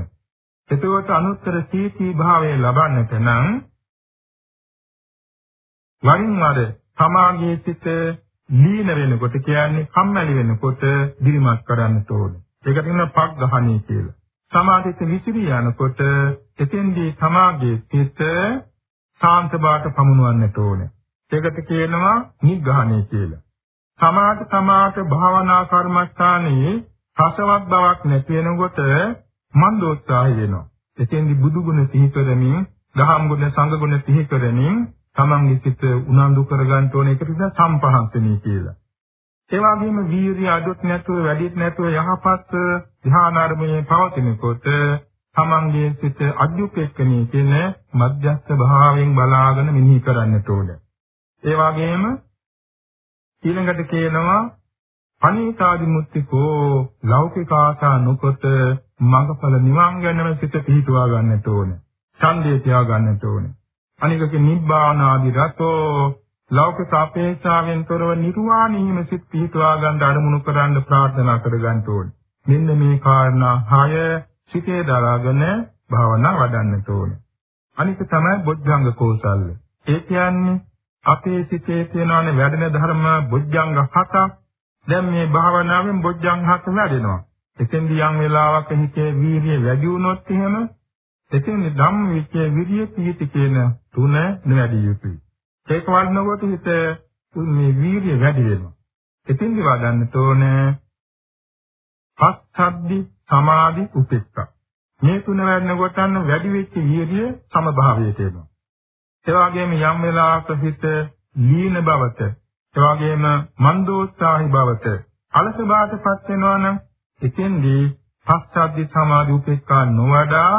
එතකොට අනුත්තර සීති භාවය ලබන්නට නම් වරින් වර සමාගයේ සිට ලීන වෙනකොට කියන්නේ කම්මැලි වෙනකොට දිරිමත් කරන්න ඕනේ. ඒකට කියනවා පග්ගහණී කියලා. සමාධිත විසිරී යනකොට එතෙන්දී සමාගයේ සිට සාන්ත බවට පමුණවන්නට ඕනේ. ඒකට කියනවා නිග්‍රහණය කියලා. සමාත සමාත භාවනා කර්මස්ථානයේ රසවත් බවක් නැති වෙනකොට මන්දෝත්සාහය වෙනවා. එතෙන්දී බුදු ගුණ සිහි කරමින්, දහම් ගුණ, සංඝ ගුණ සිහි කරමින් තමන්ගේ සිත උනන්දු කරගන්න ඕනේ. ඒකට කියන සම්පහන්සනී කියලා. ඒ වගේම වීර්ය අඩුත් නැතුව වැඩිත් නැතුව යහපත් ධ්‍යාන අරමුණේ පවතිනකොට තමන්ගේ සිත අධ්‍යුපේක්ෂණී කියන මධ්‍යස්ථ භාවයෙන් බලාගෙන මෙනෙහි කරන්නට ඕනේ. ඒ වගේම ඊළඟට කියනවා අනීතාදි මුත්තිකෝ ලෞකික ආශා නොකොට මඟඵල නිවන් ගැනම සිත පිහිටුවා ගන්නට ඕනේ. ඡන්දය තියා ගන්නට ඕනේ. අනිකක නිබ්බාන ආදි රතෝ ලෞකික අපේක්ෂාවෙන් තොරව නිර්වාණීම සිත් පිහිටවා ගන්න අරමුණු කරන්න ප්‍රාර්ථනා කර ගන්න ඕනේ. මෙන්න මේ කාරණා 6 සිතේ දරාගෙන භාවනා වඩන්නට ඕනේ. අනික තමයි බොජ්ජංග කෝසල්ල. ඒ කියන්නේ අපේ සිතේ තියෙනවානේ වැඩෙන ධර්ම බොජ්ජංග හතක්. දැන් මේ භාවනාවෙන් බොජ්ජංග හත වැඩෙනවා. එතෙන්දී යම් වෙලාවක හිතේ වීර්යය වැඩි වුණොත් එහෙම එතෙන්දී ධම්ම විචේ විරිය පිහිටි කියන තුන නැවැඩිය යුතුයි. ඒක වඩනකොට හිත මේ වීර්ය වැඩි වෙනවා. එතින්දි වඩන්න ඕනේ පස්සද්ධි සමාධි උපේක්ඛා. මේ තුන වැඩනකොට අන්න වැඩි වෙච්ච වීර්ය සමභාවයට එනවා. ඒ වගේම යම් වෙලාවක හිත ලීන බවට, ඒ වගේම මන්දෝත්සාහි බවට, අලස බවටපත් වෙනවා නම් එතෙන්දී පස්සද්ධි සමාධි උපේක්ඛා නොවඩා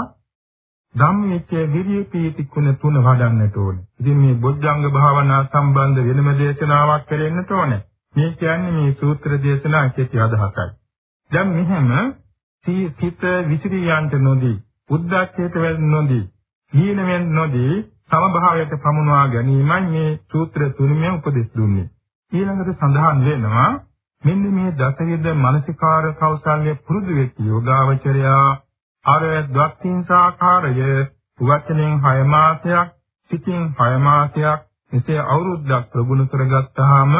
ධම්මයේ විරිය පීති කුණ තුන වඩන්නට ඕනේ. ඉතින් මේ බොජ්ජංග භාවනා සම්බන්ධ වෙනම දේශනාවක් කරෙන්නට ඕනේ. මේ කියන්නේ මේ සූත්‍ර දේශනා කෙටි අදහසයි. දැන් මෙහෙම සිත විසිරියන්ට නොදී, උද්දච්චයට වෙන්න නොදී, හීන වෙන්න නොදී සමභාවයට පමුණවා ගැනීමයි මේ සූත්‍ර තුනම උපදෙස් දුන්නේ. ඊළඟට සඳහන් වෙනවා මෙන්න මේ දසවිධ මානසිකාර කෞශල්‍ය පුරුදු වෙච්ච යෝගාවචරයා අර ද්වක්ඛින්සාකාරය වචනෙන් 6 මාසයක් සිතින් 6 මාසයක් එසේ අවුරුද්දක් ප්‍රගුණ කරගත්තාම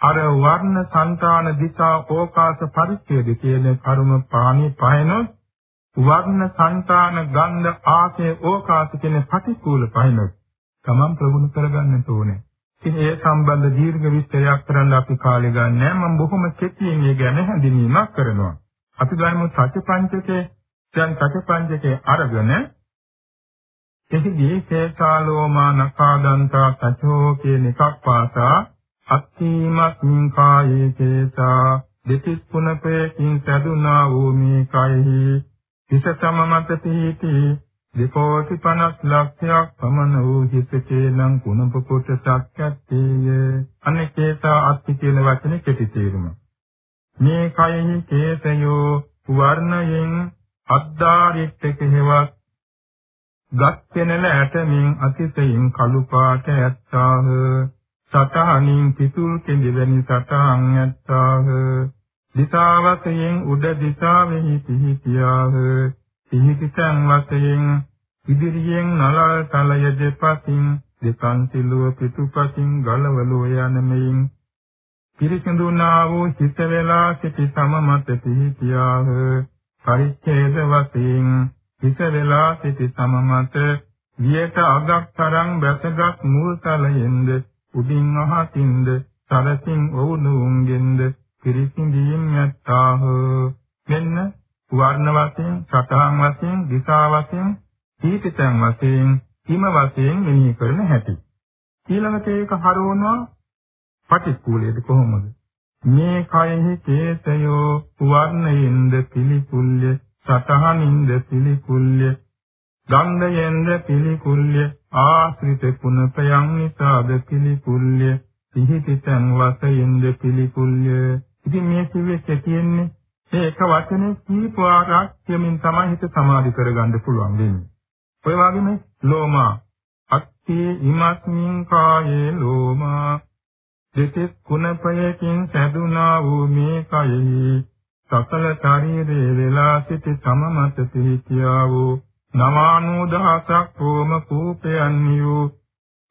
අර වර්ණ సంతාන දිසා ඕකාස පරිච්ඡේද කියන කර්ම පාණි පහනොත් වර්ණ సంతාන ගන්ධ ආසේ ඕකාස කියන පටිකූල පහනොත් තමන් ප්‍රගුණ කරගන්න ඕනේ. ඉතින් ඒ සම්බන්ධ දීර්ඝ විස්තරයක් කරන්න අපි කාලය ගන්න නැහැ. මම බොහොම කෙටියෙන් මේ ගැන හැඳින්වීමක් කරනවා. අපි ගනිමු සත්‍යපංචකේ දැන් සතිපංචකේ අරගෙන එහිදී සේසාලෝමා නකාදන්තා සචෝ කියන එකක් පාසා අත්ථීමස්මින් කායේ කේසා දෙතිස් පුනපේකින් සැදුනා වූ මේ කයෙහි හිස සමමත තීති දෙකෝටි 50 ලක්ෂයක් පමණ වූ හිසකේ නම් කුණප කොට සත්‍යත්තේය. අනේකේසා අත්ති කියන වචනේ කෙටි තේරුම. මේ කයෙහි කේසයෝ වර්ණයෙන් අද්දාරිත්තක හේවත් ගත් පෙනල ඇතමින් අතිශයින් කළු පාට ඇත්තාහ. සතහනින් පිතුල් කෙඳිවැනි සතහන් ඇත්තාහ. දිසාවතයෙන් උඩ දිසාවෙහි පිහිටියාහ. පිහිටිතන් වශයෙන් ඉදිරියෙන් නලල් තලය දෙපසින් දෙකන් සිලුව පිටුපසින් ගලවලෝ යන මෙයින් පිරිසිදුනා වූ හිත වෙලා සිටි සම මත පිහිටියාහ. පරිච්ඡේද වශයෙන් හිත වෙලා සිටි සමමත වියට අගක් තරම් බැසගත් මුල් තලයෙන්ද උඩින් අහසින්ද සරසින් වුණුන්ගෙන්ද පිරිසිඳීම් යත්තාහ මෙන්න වර්ණ වශයෙන් සතහන් වශයෙන් දිසා වශයෙන් දීපිතන් වශයෙන් හිම වශයෙන් මෙනෙහි කරන හැටි. ඊළඟට ඒක හරවනවා පටික්කුලයේද කොහොමද? මේ කයෙහි කේතයෝ වර්ණයෙන්ද පිළිකුල්ය සතහනින්ද පිළිකුල්ය ගන්ධයෙන්ද පිළිකුල්ය ආශ්‍රිත කුණපයන් නිසාද පිළිකුල්ය පිහිටිතන් වශයෙන්ද පිළිකුල්ය. ඉතින් මේ කිව්වේ කෙටියෙන්නේ මේ එක වචනේ කීප වාරයක් කියමින් තමයි හිත සමාධි කරගන්න පුළුවන් වෙන්නේ. ඔය වගේම ලෝමා. අත්ති ඉමස්මින් කායේ ලෝමා. දෙතිස් කුණපයකින් සැදුනා වූ මේ කයෙහි සකල ශරීරේ වෙලා සිටි සමමත පිහිටියා වූ නවානෝදහසක් රෝම කූපයන් නියු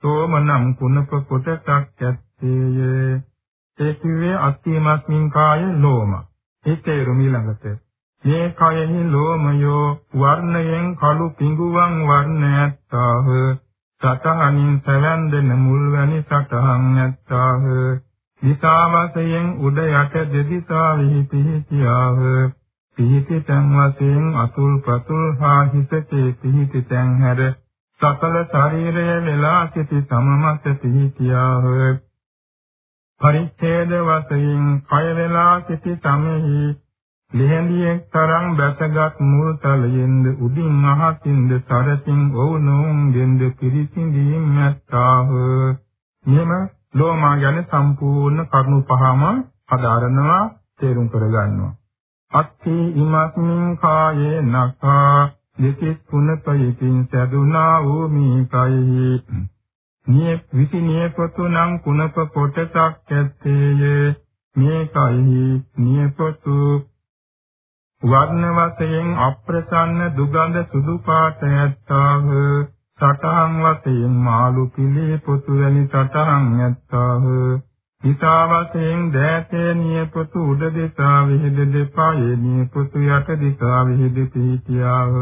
සෝමනම් කුණප කොටසක් ඇත්තේය. ඒ කිව්වේ අත්තිමස්මින් කාය ලෝම. ඒ තේරුම ඊළඟට. මේ කයෙහි ලෝමයෝ වර්ණයෙන් කළු පිඟුවන් වර්ණ ඇත්තාහ. සතහනින් සැවැන්දෙන මුල් වැනි සතහන් ඇත්තාහ. දිසාවසයෙන් උඩ යට දෙදිසා විහි පිහිටියාහ. පිහිටි තැන් වශයෙන් අතුල් පතුල් හා හිසතේ පිහිටි තැන් හැර. සකල ශරීරය වෙලා සිටි සමමත පිහිටියාහ. පරිච්ඡේද වශයෙන් කය වෙලා සිටි සමෙහි ලිහෙලියෙක් තරම් බැසගත් මුල් තලයෙන්ද උඩින් අහසින්ද සරසින් ඔවුනොවුන්ගෙන්ද පිරිසිඳීම් නැත්තාහ. මෙම ලෝමා ගැන සම්පූර්ණ කරුණු පහම හදාරනවා තේරුම් කරගන්නවා. අත්ථි ඉමස්මින් කායේ නඛා දෙතිස් කුණපයකින් සැදුනා වූ මේ කයෙහි නිය විසිනිය පොතු නම් කුණප කොටසක් ඇත්තේය. මේ කයෙහි නිය පොතු වර්ණ වශයෙන් අප්‍රසන්න දුගඳ සුදු පාට ඇත්තාහ. සටහන් වශයෙන් මාළු පිළි පොතු වැනි සටහන් ඇත්තාහ. හිතා වශයෙන් දෑතේ නියපොතු උඩ දෙසා විහිද දෙපායේ නියපොතු යට දෙසා විහිද පිහිටියාහ.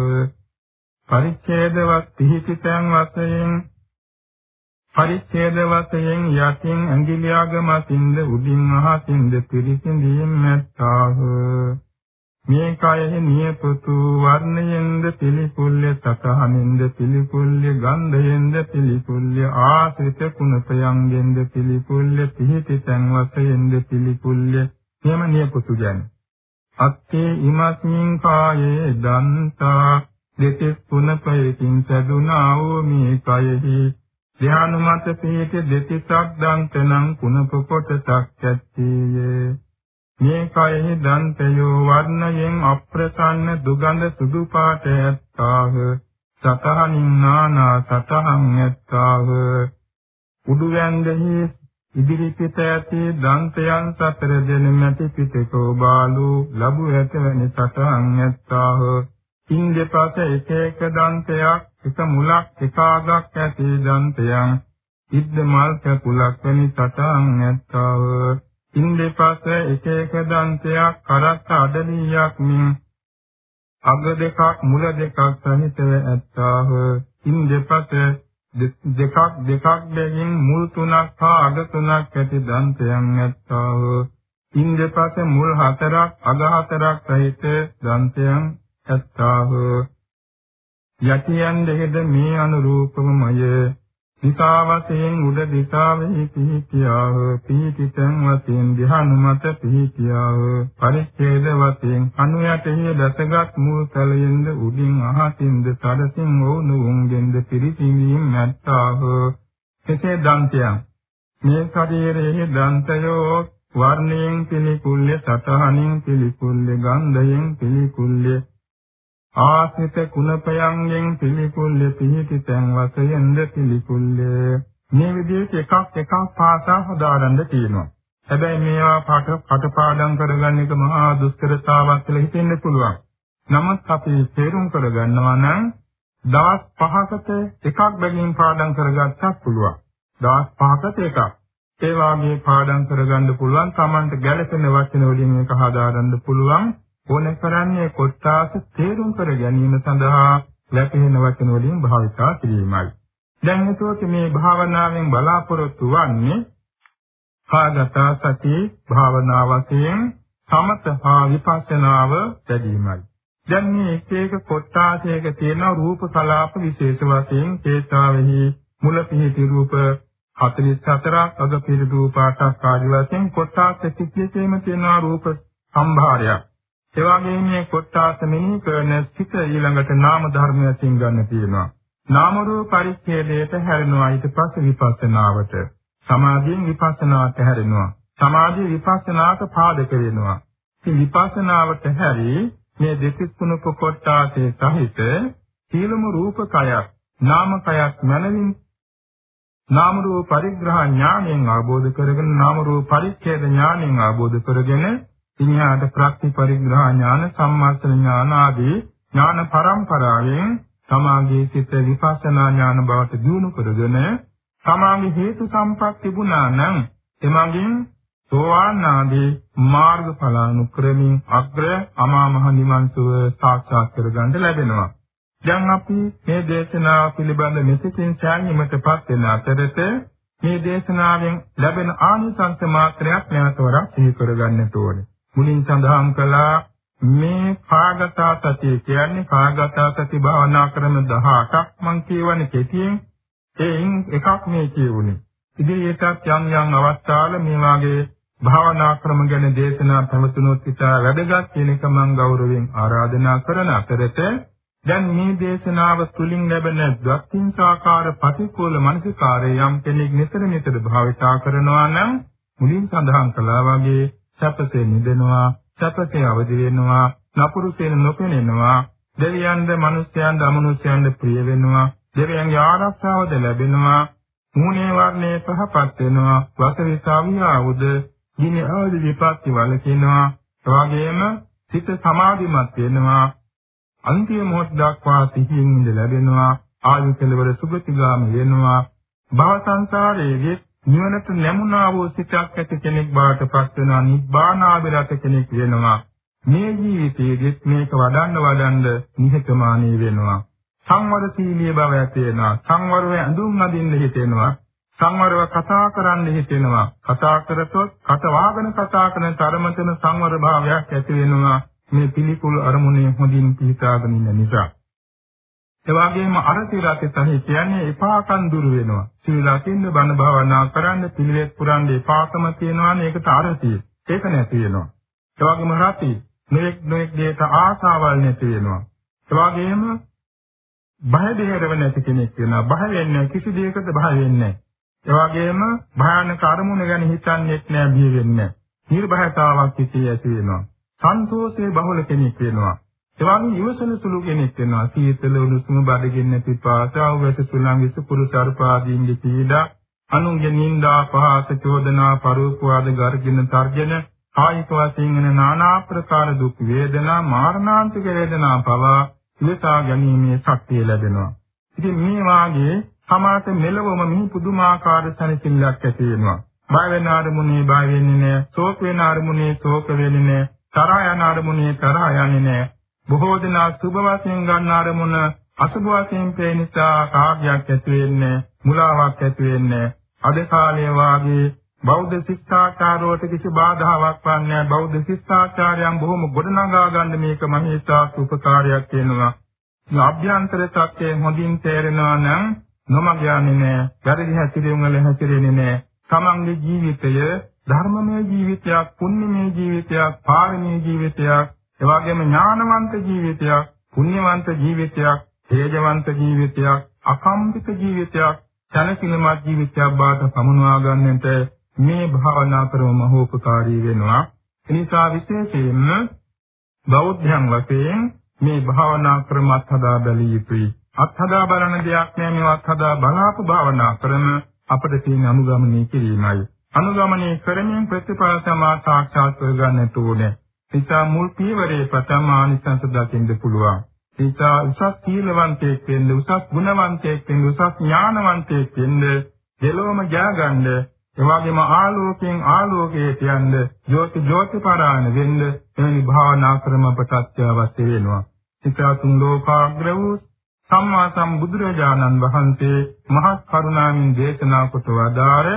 පරිච්ඡේදවත් පිහිටිතන් වශයෙන් පරිච්ඡේද වශයෙන් යටින් ඇඟිලියාග මතින්ද උඩින් අහසින්ද පිරිසිඳීම් නැත්තාහ. මේ කයෙහි නියපොතු වර්ණයෙන්ද පිළිකුල්ය සතහනින්ද පිළිකුල්ය ගන්ධයෙන්ද පිළිකුල්ය ආසිත කුණපයන්ගෙන්ද පිළිකුල්ය පිහිටි තැන් වශයෙන්ද පිළිකුල්ය මෙම නියපොතු ගැන. අත්තේ ඉමස්මින් කායේ දන්තා දෙතිස් කුණපයකින් සැදුනා වූ මේ කයෙහි ධානුමත පිහිටි දෙතිසක් දන්තනම් කුණප කොටසක් ඇත්තේය. මේ කයෙහි දන්තයෝ වර්ණයෙන් අප්‍රසන්න දුගඳ සුදු පාට ඇත්තාහ. සතහනින් නානා සතහන් ඇත්තාහ. උඩු වැන්දෙහි ඉදිරි පිට ඇති දන්තයන් සතර දෙන මැටි පිටකෝ බාලු ලැබු ඇත වැනි සතහන් ඇත්තාහ. ඉන් දෙපස එක එක දන්තයක් එක මුලක් එක ආගක් ඇති දන්තයන්. ඉද්ද මල් කැපුලක් වැනි සතහන් ඇත්තාහ ඉන් දෙපස එක එක දන්තයක් කරත් අඩලියක් මින්. අග දෙකක් මුල දෙකක් සහිතව ඇත්තාහ ඉන් දෙපස දෙකක් දෙකක් බැගින් මුල් තුනක් හා අග තුනක් ඇති දන්තයන් ඇත්තාහ ඉන් දෙපස මුල් හතරක් අග හතරක් සහිත දන්තයන් ඇත්තාහ යටියන් දෙහෙද මේ අනුරූපමය දිසා වශයෙන් උඩ දිසාවෙහි පිහිටියාව පිහිටිතන් වශයෙන් ධ්‍යානුමත පිහිටියාව පරිච්ඡේද වශයෙන් අනු යටෙහි දැසගත් මූල තලයෙන්ද උඩින් අහසින්ද සරසින් වුණුුන්ගෙන්ද පිරිසිඳීම් නැත්තාව එසේ දන්තයන්. මේ ශරීරයේ දන්තයෝ වර්ණයෙන් පිළිකුල්ය සතහනින් පිළිකුල්ය ගන්ධයෙන් පිළිකුල්ය ආසිත කුණපයන්ගෙන් පිළිකුල්ය පිහිටි තැන් වශයෙන්ද පිළිකුල්ය මේ විදිහට එකක් එකක් පාසා හදාරන්න තියෙනවා. හැබැයි මේවා පාට කටපාඩම් කරගන්න එක මහා දුෂ්කරතාවක් කියලා හිතෙන්න පුළුවන්. නමුත් අපි තේරුම් කරගන්නවා නම් දවස් 5කට එකක් බැගින් පාඩම් කරගත්තත් පුළුවන්. දවස් 5කට එකක්. ඒ වාගේ පාඩම් කරගන්න පුළුවන්. Tamanට ගැළපෙන වචන වලින් මේක හදාගන්න පුළුවන්. ඕන කරන්නේ කොට්ටාස තේරුම් කර ගැනීම සඳහා ලැබෙන වචන වලින් භාවිතා කිරීමයි. දැන් එතකොට මේ භාවනාවෙන් බලාපොරොත්තු වන්නේ කාගත සති භාවනා වශයෙන් සමත හා විපස්සනාව ලැබීමයි. දැන් මේ එක එක කොට්ටාසයක තියෙන රූප කලාප විශේෂ වශයෙන් චේතාවෙහි මුල පිහිටි රූප 44ක් අග පිහිටි රූප 8ක් ආදි වශයෙන් කොට්ටාස කිසියකෙම තියෙන රූප සම්භාරයක් ඒ වගේම මේ කොට්ටාස මෙනෙහි කරන සිත ඊළඟට නාම ධර්මයෙන් ගන්න තියෙනවා. නාම රූප පරිච්ඡේදයට හැරෙනවා ඊට පස්සේ විපස්සනාවට. සමාධියෙන් විපස්සනාවට හැරෙනවා. සමාධිය විපස්සනාට පාදක වෙනවා. ඉතින් විපස්සනාවට හැරී මේ දෙතිස් කුණක කොට්ටාසේ සහිත සීලම රූපකයක් නාමකයක් මනමින් නාම රූප පරිග්‍රහ ඥාණයෙන් ආબોධ කරගෙන නාම රූප පරිච්ඡේද ඥාණයෙන් ආબોධ කරගෙන ඉන්හාට ප්‍රත්‍ය පරිග්‍රහ ඥාන සම්මාසන ඥාන ආදී ඥාන පරම්පරාවෙන් සමාගයේ සිත විපස්සනා ඥාන බවට දියුණු කරගෙන සමාගයේ හේතු සම්පත් තිබුණා නම් එමගින් සෝවාන් ආදී මාර්ගඵල අනුක්‍රමින් අග්‍ර අමා මහ නිවන් සුව සාක්ෂාත් කරගන්න ලැබෙනවා. දැන් අපි මේ දේශනාව පිළිබඳ මෙතෙන් සෑහීමටපත් වෙන අතරත මේ දේශනාවෙන් ලැබෙන ආනිසංස මාත්‍රයක් නැවතවරක් සිහි කරගන්නට ඕනේ. මුලින් සඳහන් කළා මේ කාගතා සතිය කියන්නේ කාගතා සති භාවනා ක්‍රම 18ක් මම කියවනේ කෙටියෙන් එයින් එකක් මේ කියුනේ. ඉදිරියටත් යම් යම් අවස්ථාවල මේ වාගේ භාවනා ක්‍රම ගැන දේශනා පැවතුනොත් ඉතා වැදගත් කියන එක මම ගෞරවයෙන් ආරාධනා කරන අතරත දැන් මේ දේශනාව තුලින් ලැබෙන දක්ෂින්සාකාර ප්‍රතිකූල මානසිකාරය යම් කෙනෙක් නිතර නිතර භාවිතා කරනවා නම් මුලින් සඳහන් කළා වගේ සැපසේ නිදෙනවා සැපසේ අවදි වෙනවා නපුරුසෙන් නොපෙනෙනවා දෙවියන්ද මිනිස්යන්ද අමනුෂ්‍යයන්ද ප්‍රිය වෙනවා දෙවියන්ගේ ආරක්ෂාවද ලැබෙනවා මූණේ වර්ණය පහපත් වෙනවා වසවිසාවිය ආවුද දින ආදී විපත්ති වලකිනවා එවාගෙම සිත සමාධිමත් වෙනවා අන්තිම මොහොත දක්වා සිහියෙන් ඉඳ ලැබෙනවා ආයු කෙලවර සුගතිගාමී වෙනවා භව සංසාරයේ නිවනට නැමුණා වූ සිතක් ඇති කෙනෙක් බවට පත් වෙනවා නිබ්බානාබිරත කෙනෙක් වෙනවා මේ ජීවිතයේදී මේක වඩන්න වඩන්න නිහතමානී වෙනවා සංවරශීලී බව ඇති වෙනවා සංවරව ඇඳුම් අදින්න හිතෙනවා සංවරව කතා කරන්න හිතෙනවා. කතා කරතොත් කට වාගෙන කතා කරන තරමටම සංවර භාවයක් ඇති වෙනවා. මේ පිළිකුල් අරමුණේ හොඳින් පිහිටාගෙන ඉන්න නිසා. ඒ වගේම අරති රති තහි කියන්නේ එපාකන් දුර වෙනවා. සීල රකින්න බණ භාවනා කරන්න පිළිවෙත් පුරන්න එපාකම තියෙනවානේ ඒකට අරතිය. ඒක නැති වෙනවා. ඒ වගේම රති නොඑක් නොඑක් දෙයට ආසාවල් නැති වෙනවා. ඒ වගේම බය දෙහෙරව නැති කෙනෙක් වෙනවා. බය වෙන්නේ කිසි දෙයකට බය වෙන්නේ නැහැ. ඒ වගේම භයානක අරමුණ ගැන හිතන්නේත් නෑ බිය වෙන්නේ නෑ. නිර්භයතාවක් සිටී ඇති වෙනවා. සන්තෝෂයේ බහුල කෙනෙක් වෙනවා. එවන් යොසන සුළු කෙනෙක් වෙනවා. සීතල උණුසුම බඩගින්න නැති පාසාව වැස සුළං විස පුරුසර්පාදීන්ගේ පීඩා, අනුන්ගේ නිന്ദා, පහස, චෝදනා, පරෝපවාද, ගර්ජන, තර්ජන, කායික වශයෙන් වෙන নানা ප්‍රකාර දුක් වේදනා, මාරණාන්තික වේදනා පවා ඉවසා ගැනීමේ ශක්තිය ලැබෙනවා. ඉතින් මේ වාගේ සමාත මෙලවම මේ පුදුමාකාර සැනසෙල්ලක් ඇති වෙනවා. බය වෙන අරමුණේ බය වෙන්නේ නැහැ, ශෝක වෙන අරමුණේ ශෝක වෙන්නේ නැහැ, තරහ යන අරමුණේ තරහ යන්නේ නැහැ. බොහෝ දෙනා සුභ වශයෙන් ගන්න අරමුණ අසුභ වශයෙන් පේ නිසා කාර්යයක් ඇති වෙන්නේ මුලාවක් ඇති වෙන්නේ අද කාලයේ වාගේ බෞද්ධ ශිෂ්ටාචාරවලට කිසි බාධාවක් වන්නේ බෞද්ධ ශිෂ්ටාචාරයන් බොහොම ගොඩනගා ගන්න මේක මහේසා උපකාරයක් වෙනවා. අභ්‍යන්තර සත්‍යයෙන් හොඳින් තේරෙනවා නම් නොමග යන්නේ නැහැ. වැරදි හැසිරීම් වල හැසිරෙන්නේ නැහැ. තමන්ගේ ජීවිතය ධර්මමය ජීවිතයක්, පුණ්‍යමය ජීවිතයක්, පාරමී ජීවිතයක්, එවාගෙම ඥානවන්ත ජීවිතයක්, පුණ්‍යවන්ත ජීවිතයක්, තේජවන්ත ජීවිතයක්, අකම්පිත ජීවිතයක්, සැනසීමත් ජීවිතයක් බවට පමුණවා ගන්නට මේ භාවනා ක්‍රම මහෝපකාරී වෙනවා. එනිසා විශේෂයෙන්ම බෞද්ධයන් වශයෙන් මේ භාවනා ක්‍රමත් හදා බැලිය යුතුයි. අත්හදා බලන දෙයක් නෑ මේ අත්හදා බලාපු භාවනා කරන අපිට තියෙන අනුගමනය කිරීමයි. අනුගමනය කරමින් ප්‍රතිඵල තමා සාක්ෂාත් කරගන්නට ඕනේ. නිසා මුල් පියවරේ ප්‍රථම ආනිසංස දකින්න පුළුවන්. නිසා උසස් සීලවන්තයෙක් වෙන්න, උසස් ගුණවන්තයෙක් වෙන්න, උසස් ඥානවන්තයෙක් වෙන්න, දෙලොවම ජයගන්න, එවාගෙම ආලෝකයෙන් ආලෝකයට යන්න, ජෝති ජෝති පරායන වෙන්න එවැනි භාවනා ක්‍රම අපට අත්‍යවශ්‍ය වෙනවා. නිසා තුන් ලෝකාග්‍ර වූ සම්මා සම්බුදුරජාණන් වහන්සේ මහත් කරුණාවෙන් දේශනා කොට වදාර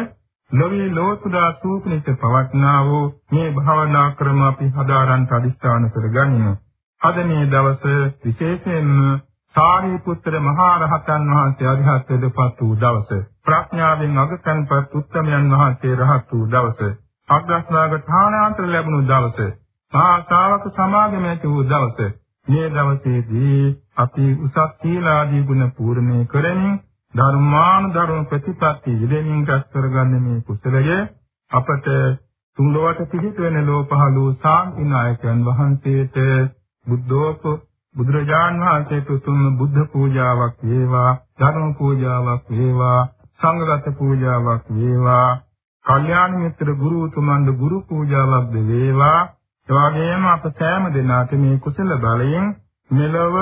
ලෝකේ ලෝතුරා සූපනිත පවත්නා වූ මේ භාවනා ක්‍රම අපි හදාරන් අදිස්ථාන කරගනිමු. අද මේ දවස විශේෂයෙන්ම සාරිපුත්‍ර මහා රහතන් වහන්සේ අධිහත්වයටපත් වූ දවස. ප්‍රඥාවෙන් අගතන්පත් උත්තමයන් වහන්සේ රහත් වූ දවස. අග්‍රස්නාග ථානාන්තර ලැබුණු දවස. භාෂාවක සමාගම ඇති වූ දවස මේ දවසේදී අපි උසස් සීලාදී ගුණ පූර්ණේ කරමින් ධර්මානුධර්ම ප්‍රතිපත්ති යෙදෙමින් රැස් කරගන්න මේ කුසලය. අපට තුන් ලෝක පිහිට වෙන ලෝපහළු සාන්තිනායකයන් වහන්සේට බුද්ධෝප බුදුරජාන් වහන්සේට උතුම් බුද්ධ පූජාවක් වේවා ධර්ම පූජාවක් වේවා සංඝගත පූජාවක් වේවා කල්යාණ මිත්‍ර ගුරු උතුමන්ගේ ගුරු පූජාවක් වේවා. එවාගෙම අප සෑම දිනකට මේ කුසල බලයෙන් මෙලව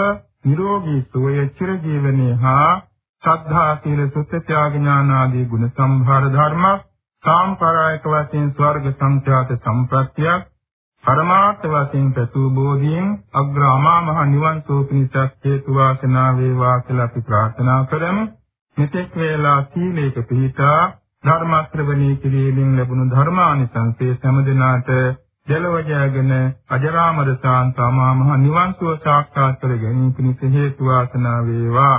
නිරෝගී සුවය චිර ජීවනයේ හා ශ්‍රද්ධා සීල සුත්‍ය ත්‍යාග ඥාන ආදී ගුණ සම්භාර ධර්ම සාම්ප්‍රායික වශයෙන් ස්වර්ග සංඛ්‍යාත සම්ප්‍රත්‍යක් පරමාර්ථ වශයෙන් ප්‍රසූ බෝධියෙන් අග්‍රාමා මහ නිවන් සෝ පිණිසක් හේතු වාසනා වේවා කියලා අපි ප්‍රාර්ථනා කරමු. මෙතෙක් වේලා සීලේක පිහිටා ධර්ම ශ්‍රවණී කිරීමෙන් ලැබුණු ධර්මානිසංසයේ සෑම දෙලව ජයගෙන අජරාමර සාන්තමා මහ නිවන් සුව සාක්ෂාත් කර ගැනීම පිණිස හේතු වාසනා වේවා.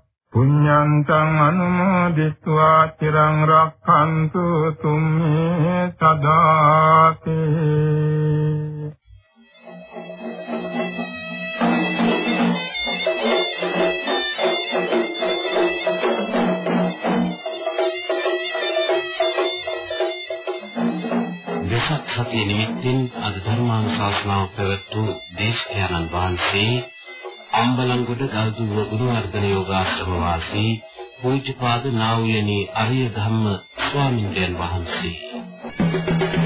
පුඤ්ඤන්තං අනුමෝදිत्वा තිරං රක්ඛන්තු තුම්මේ සදාති දසක් සතිය නිමිත්තෙන් අද ධර්මානුශාසනාව පැවැත් වූ දේශකයන්න් වහන්සේ අම්බලන්ගොඩ ගල්දුව ගුරුවර්ධන යෝගාශ්‍රම වාසී පූජ්‍යපාද නා වූ යනි අරිය ධම්ම ස්වාමින්දයන් වහන්සේ.